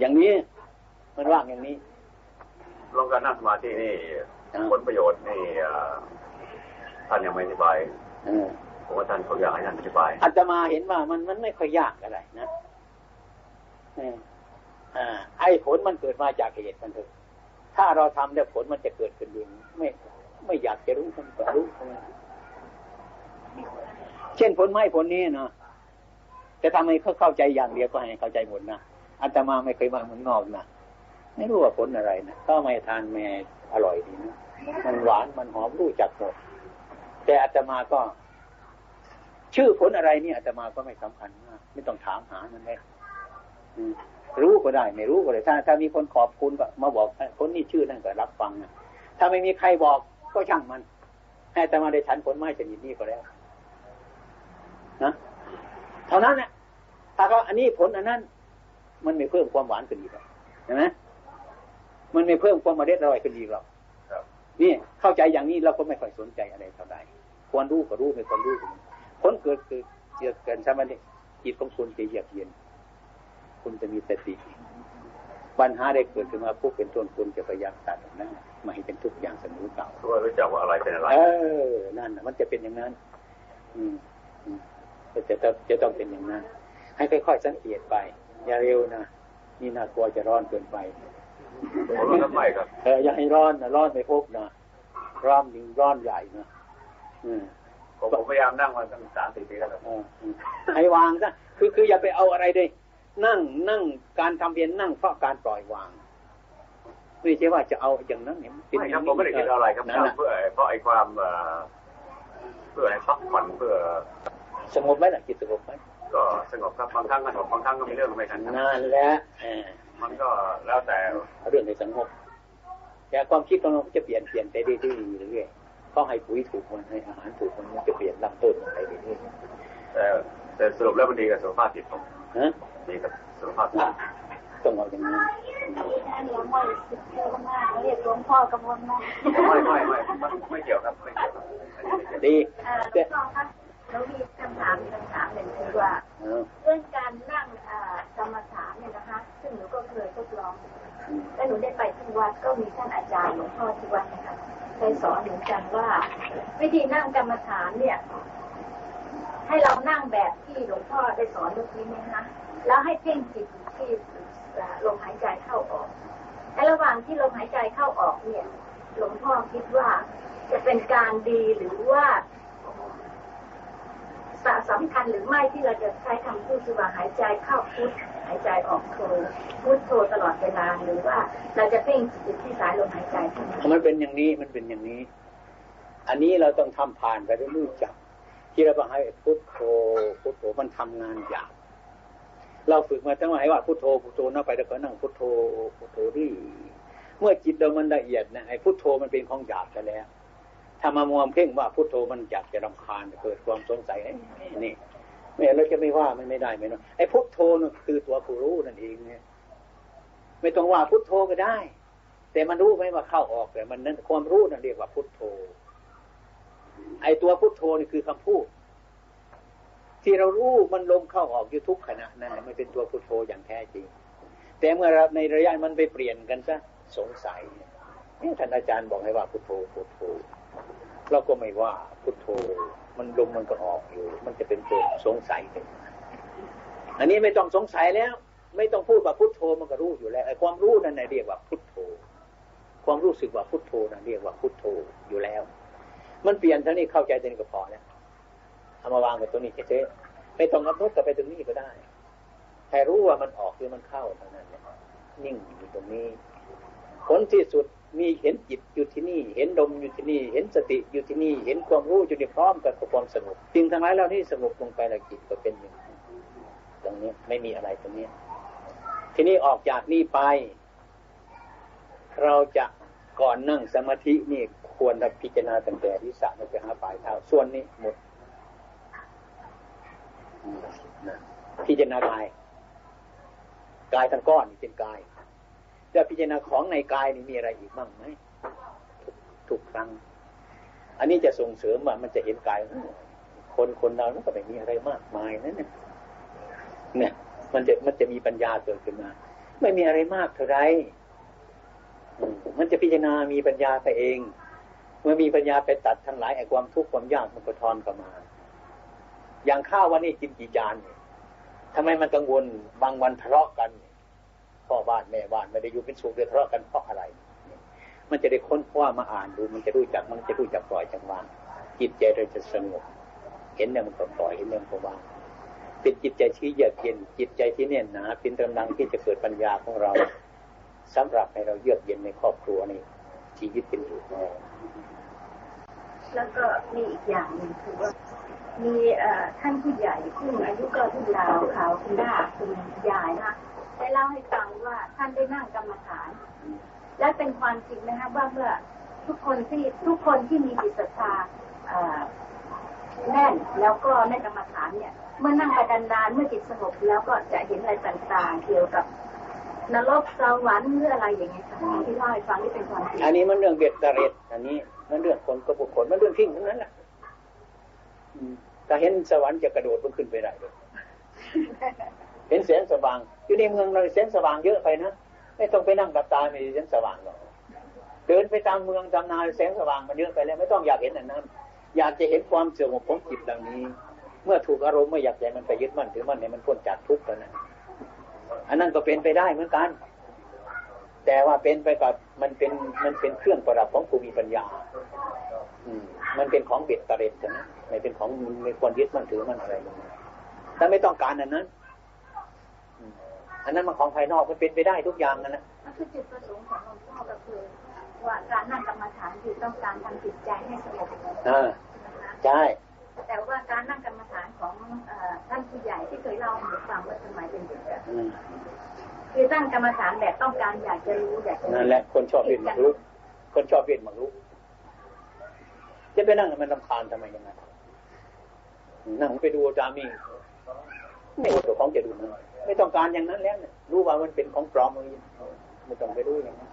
อย่างนี้มันว่างอย่างนี้ ลงการนั่งสมาธินี่ผลประโยชน์นี่ท่านยังไม่อธิบายผมว่าท่านเขาอยากให้ท่านอธิบายอาจจะมาเห็นว่ามันมันไม่ค่อยยากอะไรนะอ่า ไอ้ผลมันเกิดมาจากเหตุมันเถอะถ้าเราทำแล้วผลมันจะเกิดขึ้นเองไม่ ไม่อยากจะรู้มันก็รู้เช่นผลไม้ผลนี้เนาะจะทำให้เขาเข้าใจอย่างเดียวก็ให้เข้าใจหมดนะอาตมาไม่เคยมาเมืองนอกนะ ไม่รู้ว่าผลอะไรนะก็ไม่ทานแม่อร่อยดีนะมันหวานมันหอมรู้จักหมดแต่อาตมาก็ ชื่อผลอะไรนี่อาตมาก็ไม่สำคัญมากไม่ต้องถามหามันเลยรู้ก็ได้ ไม่รู้ก็ได้ถ้าถ้ามีคนขอบคุณก็มาบอกคนนี้ชื่อนั่นก็รับฟังนะถ้าไม่มีใครบอกก็ช่างมัน ให้แต่มาได้ฉันผลไม้ชนิดนี้ก็แล้วนะเท่านั้นเนี่ยถ้าก็อันนี้ผลอันนั้น มันไม่เพิ่มความหวานขึ้นอีกเห็นไหม มันไม่เพิ่มความมาเด็ดอร่อยขึ้นอีกหรอกนี่เข้าใจอย่างนี้เราก็ไม่ค่อยสนใจอะไรเท่าไหร่ควรรู้ก็รู้ไม่ควรรู้ก็ผลเกิดคือเกิดเกินใช่ไหมนี่จิตของคุณจะเยือกเย็น คุณจะมีสติปัญหาได้เกิดขึ้นมาผู้เป็นต้นคุณจะพยายามตัดนะไม่ให้เป็นทุกอย่างเสมอเก่าเพราะรู้จักว่าอะไรเป็นอะไร เออ นั่นมันจะเป็นอย่างนั้น อืมจะจะจะต้องเป็นอย่างนั้น ให้ค่อยๆสังเกตไป อย่าเร็วนะนี่น่ากลัวจะร้อนเกินไป ร้อนไม่ครับเอออย่าให้ร้อนนะร้อนไม่พบนะร้อนยิงร้อนใหญ่นะอืมผมพยายามนั่งมาตั้งสามสี่ปีแล้วครับให้วางซะคือคืออย่าไปเอาอะไรเลยนั่งนั่งการทำเพียนนั่งเพราะการปล่อยวาง ไม่ใช่ว่าจะเอาอย่างนั้นเนี่ยไม่ครับผมไม่ได้คิดอะไรครับเพื่อเพราะไอ้ความเพื่อให้พักผ่อนเพื่อ สงบไหมล่ะจิตสงบไหมก็สงบครับบางครั้งก็สงบบางครั้งก็มีเรื่องไม่ทันนั่นแหละ มันก็แล้วแต่เรื่องในสงบแต่ความคิดของเราจะเปลี่ยนเปลี่ยนไปเรื่อยๆเรื่อยๆก็ให้ปุ๋ยถูกมันให้อาหารถูกมันมันจะเปลี่ยนลำต้นไปเรื่อยๆแต่แต่สรุปแล้วมันดีกับสุขภาพจิตผมดีกับสุขภาพจิตต้องเอาอย่างนี้เรียกหลวงพ่อกำมลมาไม่ไม่ไม่ไม่เกี่ยวครับไม่เกี่ยวดีแล้วมีคำถามมีคำถามหนึ่งคือว่าเรื่องการนั่งกรรมฐานเนี่ยนะคะ ซึ่งหนูก็เคยทดลองและหนูได้ไปที่วัดก็มีท่านอาจารย์หลวงพ่อที่วัดนะคะเคยสอนเหมือนกันว่า วิธีนั่งกรรมฐานเนี่ย ให้เรานั่งแบบที่หลวงพ่อได้สอนเมื่อกี้นี่คะแล้วให้เพ่งจิตที่ลมหายใจเข้าออกในระหว่างที่ลมหายใจเข้าออกเนี่ย หลวงพ่อคิดว่าจะเป็นการดีหรือว่า สำคัญหรือไม่ที่เราจะใช้คำพูดคือว่าหายใจเข้าพุทหายใจออกโทพุทโทตลอดเวลาหรือว่าเราจะเพ่งจิตที่สายลมหายใจท่านั้นมันเป็นอย่างนี้มันเป็นอย่างนี้ อันนี้เราต้องทำผ่านไปด้วยรู้จัก ที่เราบอกให้พุทโธพุทโธมันทำงานยากเราฝึกมาตั้งแต่ว่าพุทโธพุทโธนั่งไปแล้วก็นั่งพุทโธพุทโธที่เมื่อจิตเรามันละเอียดนะไอ้พุทโธมันเป็นของหยาบไปแล้ว ถ้ามามัวเพ่งว่าพุทโธมันอยากจะรำคาญเกิดความสงสัยนี่ไม่เราจะไม่ว่ามันไม่ได้ไหมเนาะไอ้พุทโธนั่นคือตัวผู้รู้นั่นเองเนี่ยไม่ต้องว่าพุทโธก็ได้ แต่มันรู้ไหมว่าเข้าออกแต่มันนั้นความรู้นั่นเรียกว่าพุทโธ ไอ้ตัวพุทโธนี่คือคำพูด ที่เรารู้มันลมเข้าออกอยู่ทุกขณะนั่นมันเป็นตัวพุทโธอย่างแท้จริง แต่เมื่อในระยะมันไปเปลี่ยนกันซะสงสัยนี่ท่านอาจารย์บอกให้ว่าพุทโธพุทโธ เราก็ไม่ว่าพุทโธมันลมมันก็ออกอยู่ มันจะเป็นตัวสงสัยเป็นอันนี้ไม่ต้องสงสัยแล้ว ไม่ต้องพูดว่าพุทโธมันก็รู้อยู่แล้วไอ้ความรู้นั่นเรียกว่าพุทโธ ความรู้สึกว่าพุทโธนะเรียกว่าพุทโธอยู่แล้ว มันเปลี่ยนเท่านี้เข้าใจตัวนี้ก็พอแล้วเอามาวางกับตัวนี้เฉยๆไม่ต้องกำหนดกับไปตรงนี้ก็ได้แค่รู้ว่ามันออกหรือมันเข้าเท่านั้นนิ่งอยู่ตรงนี้ผลที่สุด มีเห็นจิตอยู่ที่นี่ เห็นลมอยู่ที่นี่ เห็นสติอยู่ที่นี่ เห็นความรู้อยู่ในพร้อมกับความสงบจริงทั้งหลายเหล่านี้สงบลงไปแล้วจิตก็เป็นอย่างตรงนี้ไม่มีอะไรตรงนี้ ทีนี้ออกจากนี่ไป เราจะก่อนนั่งสมาธินี่ควรพิจารณาตั้งแต่ที่สามไปหาปลายเท้าส่วนนี้หมดพิจารณากาย กายทั้งก้อนเป็นกาย แล้วพิจารณาของในกายนี่มีอะไรอีกบ้างไหมทุกครั้ง อันนี้จะส่งเสริมว่ามันจะเห็นกาย คนคนเราก็ไม่มีอะไรมากมายนั่นเนี่ยเนี่ยมันจะมันจะมีปัญญาเกิดขึ้นมา ไม่มีอะไรมากเท่าไรมันจะพิจารณามีปัญญาไปเอง เมื่อมีปัญญาไปตัดทั้งหลายไอ้ความทุกข์ความยากมันก็ทอนกลับมา อย่างข้าววันนี้กินกี่จานทำไมมันกังวลบางวันทะเลาะกัน พ่อบ้านแม่บ้านไม่ได้อยู่เป็นสุขเลยทะเลาะกันเพราะอะไร มันจะได้ค้นคว้ามาอ่านดูมันจะรู้จักมันจะรู้จักปล่อยจังหวางจิตใจเราจะสงบเห็นเนี่ยมันก็ปล่อยเห็นเนี่ยมันก็วางเป็นจิตใจที่เยือกเย็นจิตใจที่แน่นหนาเป็นกำลังที่จะเกิดปัญญาของเราสำหรับให้เราเยือกเย็นในครอบครัวในชีวิตเป็นอยู่ของเราแล้วก็มีอีกอย่างหนึ่งคือว่ามีท่านผู้ใหญ่ซึ่งอายุก็ทุ่งดาวเขาคุณย่าคุณยายนะ ได้เล่าให้ฟังว่าท่านได้นั่งกรรมฐาน และเป็นความจริงนะคะว่าเมื่อทุกคนที่ทุกคนที่มีจิตศรัทธาแน่นแล้วก็ในกรรมฐานเนี่ย เมื่อนั่งไปนานๆเมื่อจิตสงบแล้วก็จะเห็นอะไรต่างๆ เกี่ยวกับนรกสวรรค์เรื่ออะไรอย่างเงี้ยค่ะที่เล่าให้ฟังที่เป็นความจริงอันนี้มันเรื่องเบ็ดเร็ดอันนี้ มันเรื่องคนกับบุคคลมันเรื่องทิ้งทั้งนั้นแหละถ้าเห็นสวรรค์จะกระโดดมันขึ้นไปได้เลย เห็นแสงสว่าง อยู่ในเมืองเราแสงสว่างเยอะไปนะไม่ต้องไปนั่งกับตาไม่แสงสว่างหรอกเดินไปตามเมืองตามนาแสงสว่างมันเยอะไปแล้ว ไม่ต้องอยากเห็นอันนั้น อยากจะเห็นความเสื่อมของจิตดังนี้ เมื่อถูกอารมณ์ไม่อยากใจมันไปยึดมั่นถือมั่นเนี่ยมันพ้นจากทุกข์แล้วนะอันนั้นก็เป็นไปได้เหมือนกัน แต่ว่าเป็นไปกับมันเป็นมันเป็นเครื่องประดับของภูมิปัญญา อืม มันเป็นของเบ็ดตะเร็ดนะไม่เป็นของไม่ควรยึดมั่นถือมั่นอะไรถ้าไม่ต้องการอันนั้น อันนั้นมันของภายนอกมันเป็นไปได้ทุกอย่างนั่นแหละคือจุดประสงค์ของหลวงพ่อก็คือ ว่าการนั่งกรรมฐานคือต้องการทำจิตใจให้สงบอ่าใช่แต่ว่าการนั่งกรรมฐานของท่านผู้ใหญ่ที่เคยเล่าให้ฟังว่าสมัยเป็นเด็กคือตั้งกรรมฐานแบบต้องการอยากจะรู้อยากจะนั่นแหละคนชอบเรียนมักรู้คนชอบเรียนมักรู้จะไปนั่งมันลำคาญทำไมยังไงนั่งไปดูจามีไม่ตัวของจะดูมัน ไม่ต้องการอย่างนั้นแล้วเนี่ยรู้ว่ามันเป็นของปลอมไม่ต้องไปรู้อย่างนั้น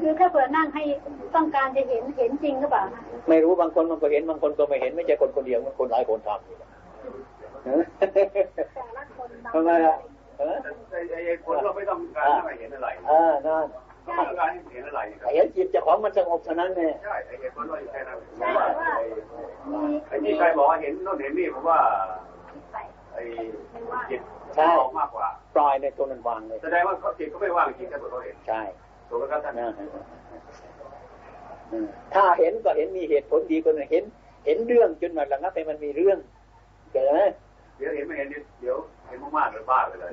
คือถ้าเผื่อนั่งให้ต้องการจะเห็นเห็นจริงหรือเปล่าไม่รู้บางคนมันก็เห็นบางคนก็ไม่เห็น ไม่ใช่คนคนเดียวมันคนหลายคนทำอยู่ทำไมอะไอ้คนเราไม่ต้องการให้เห็นอะไรอ่านั่นต้องการให้เห็นอะไรเห็นจิตจะของมันสงบเท่านั้นเนี่ยใช่ไอ้คนเราแค่นั้นไอ้ที่ใครบอกเห็นโน่นเห็นนี่ผมว่า ไอ้จิตใช่มากกว่าปล่อยในตัวมันวางเลย แสดงว่าเขาจิตเขาไม่ว่างจริงถ้าเขาเห็นใช่ถูกไหมครับท่านถ้าเห็นก็เห็นมีเหตุผลดีกว่าเห็น เห็นเรื่องจนมาระงับไปมันมีเรื่องเกิดไหมเดี๋ยวเห็นไม่เห็นเดี๋ยวเห็นมากๆเลยบ้าเลย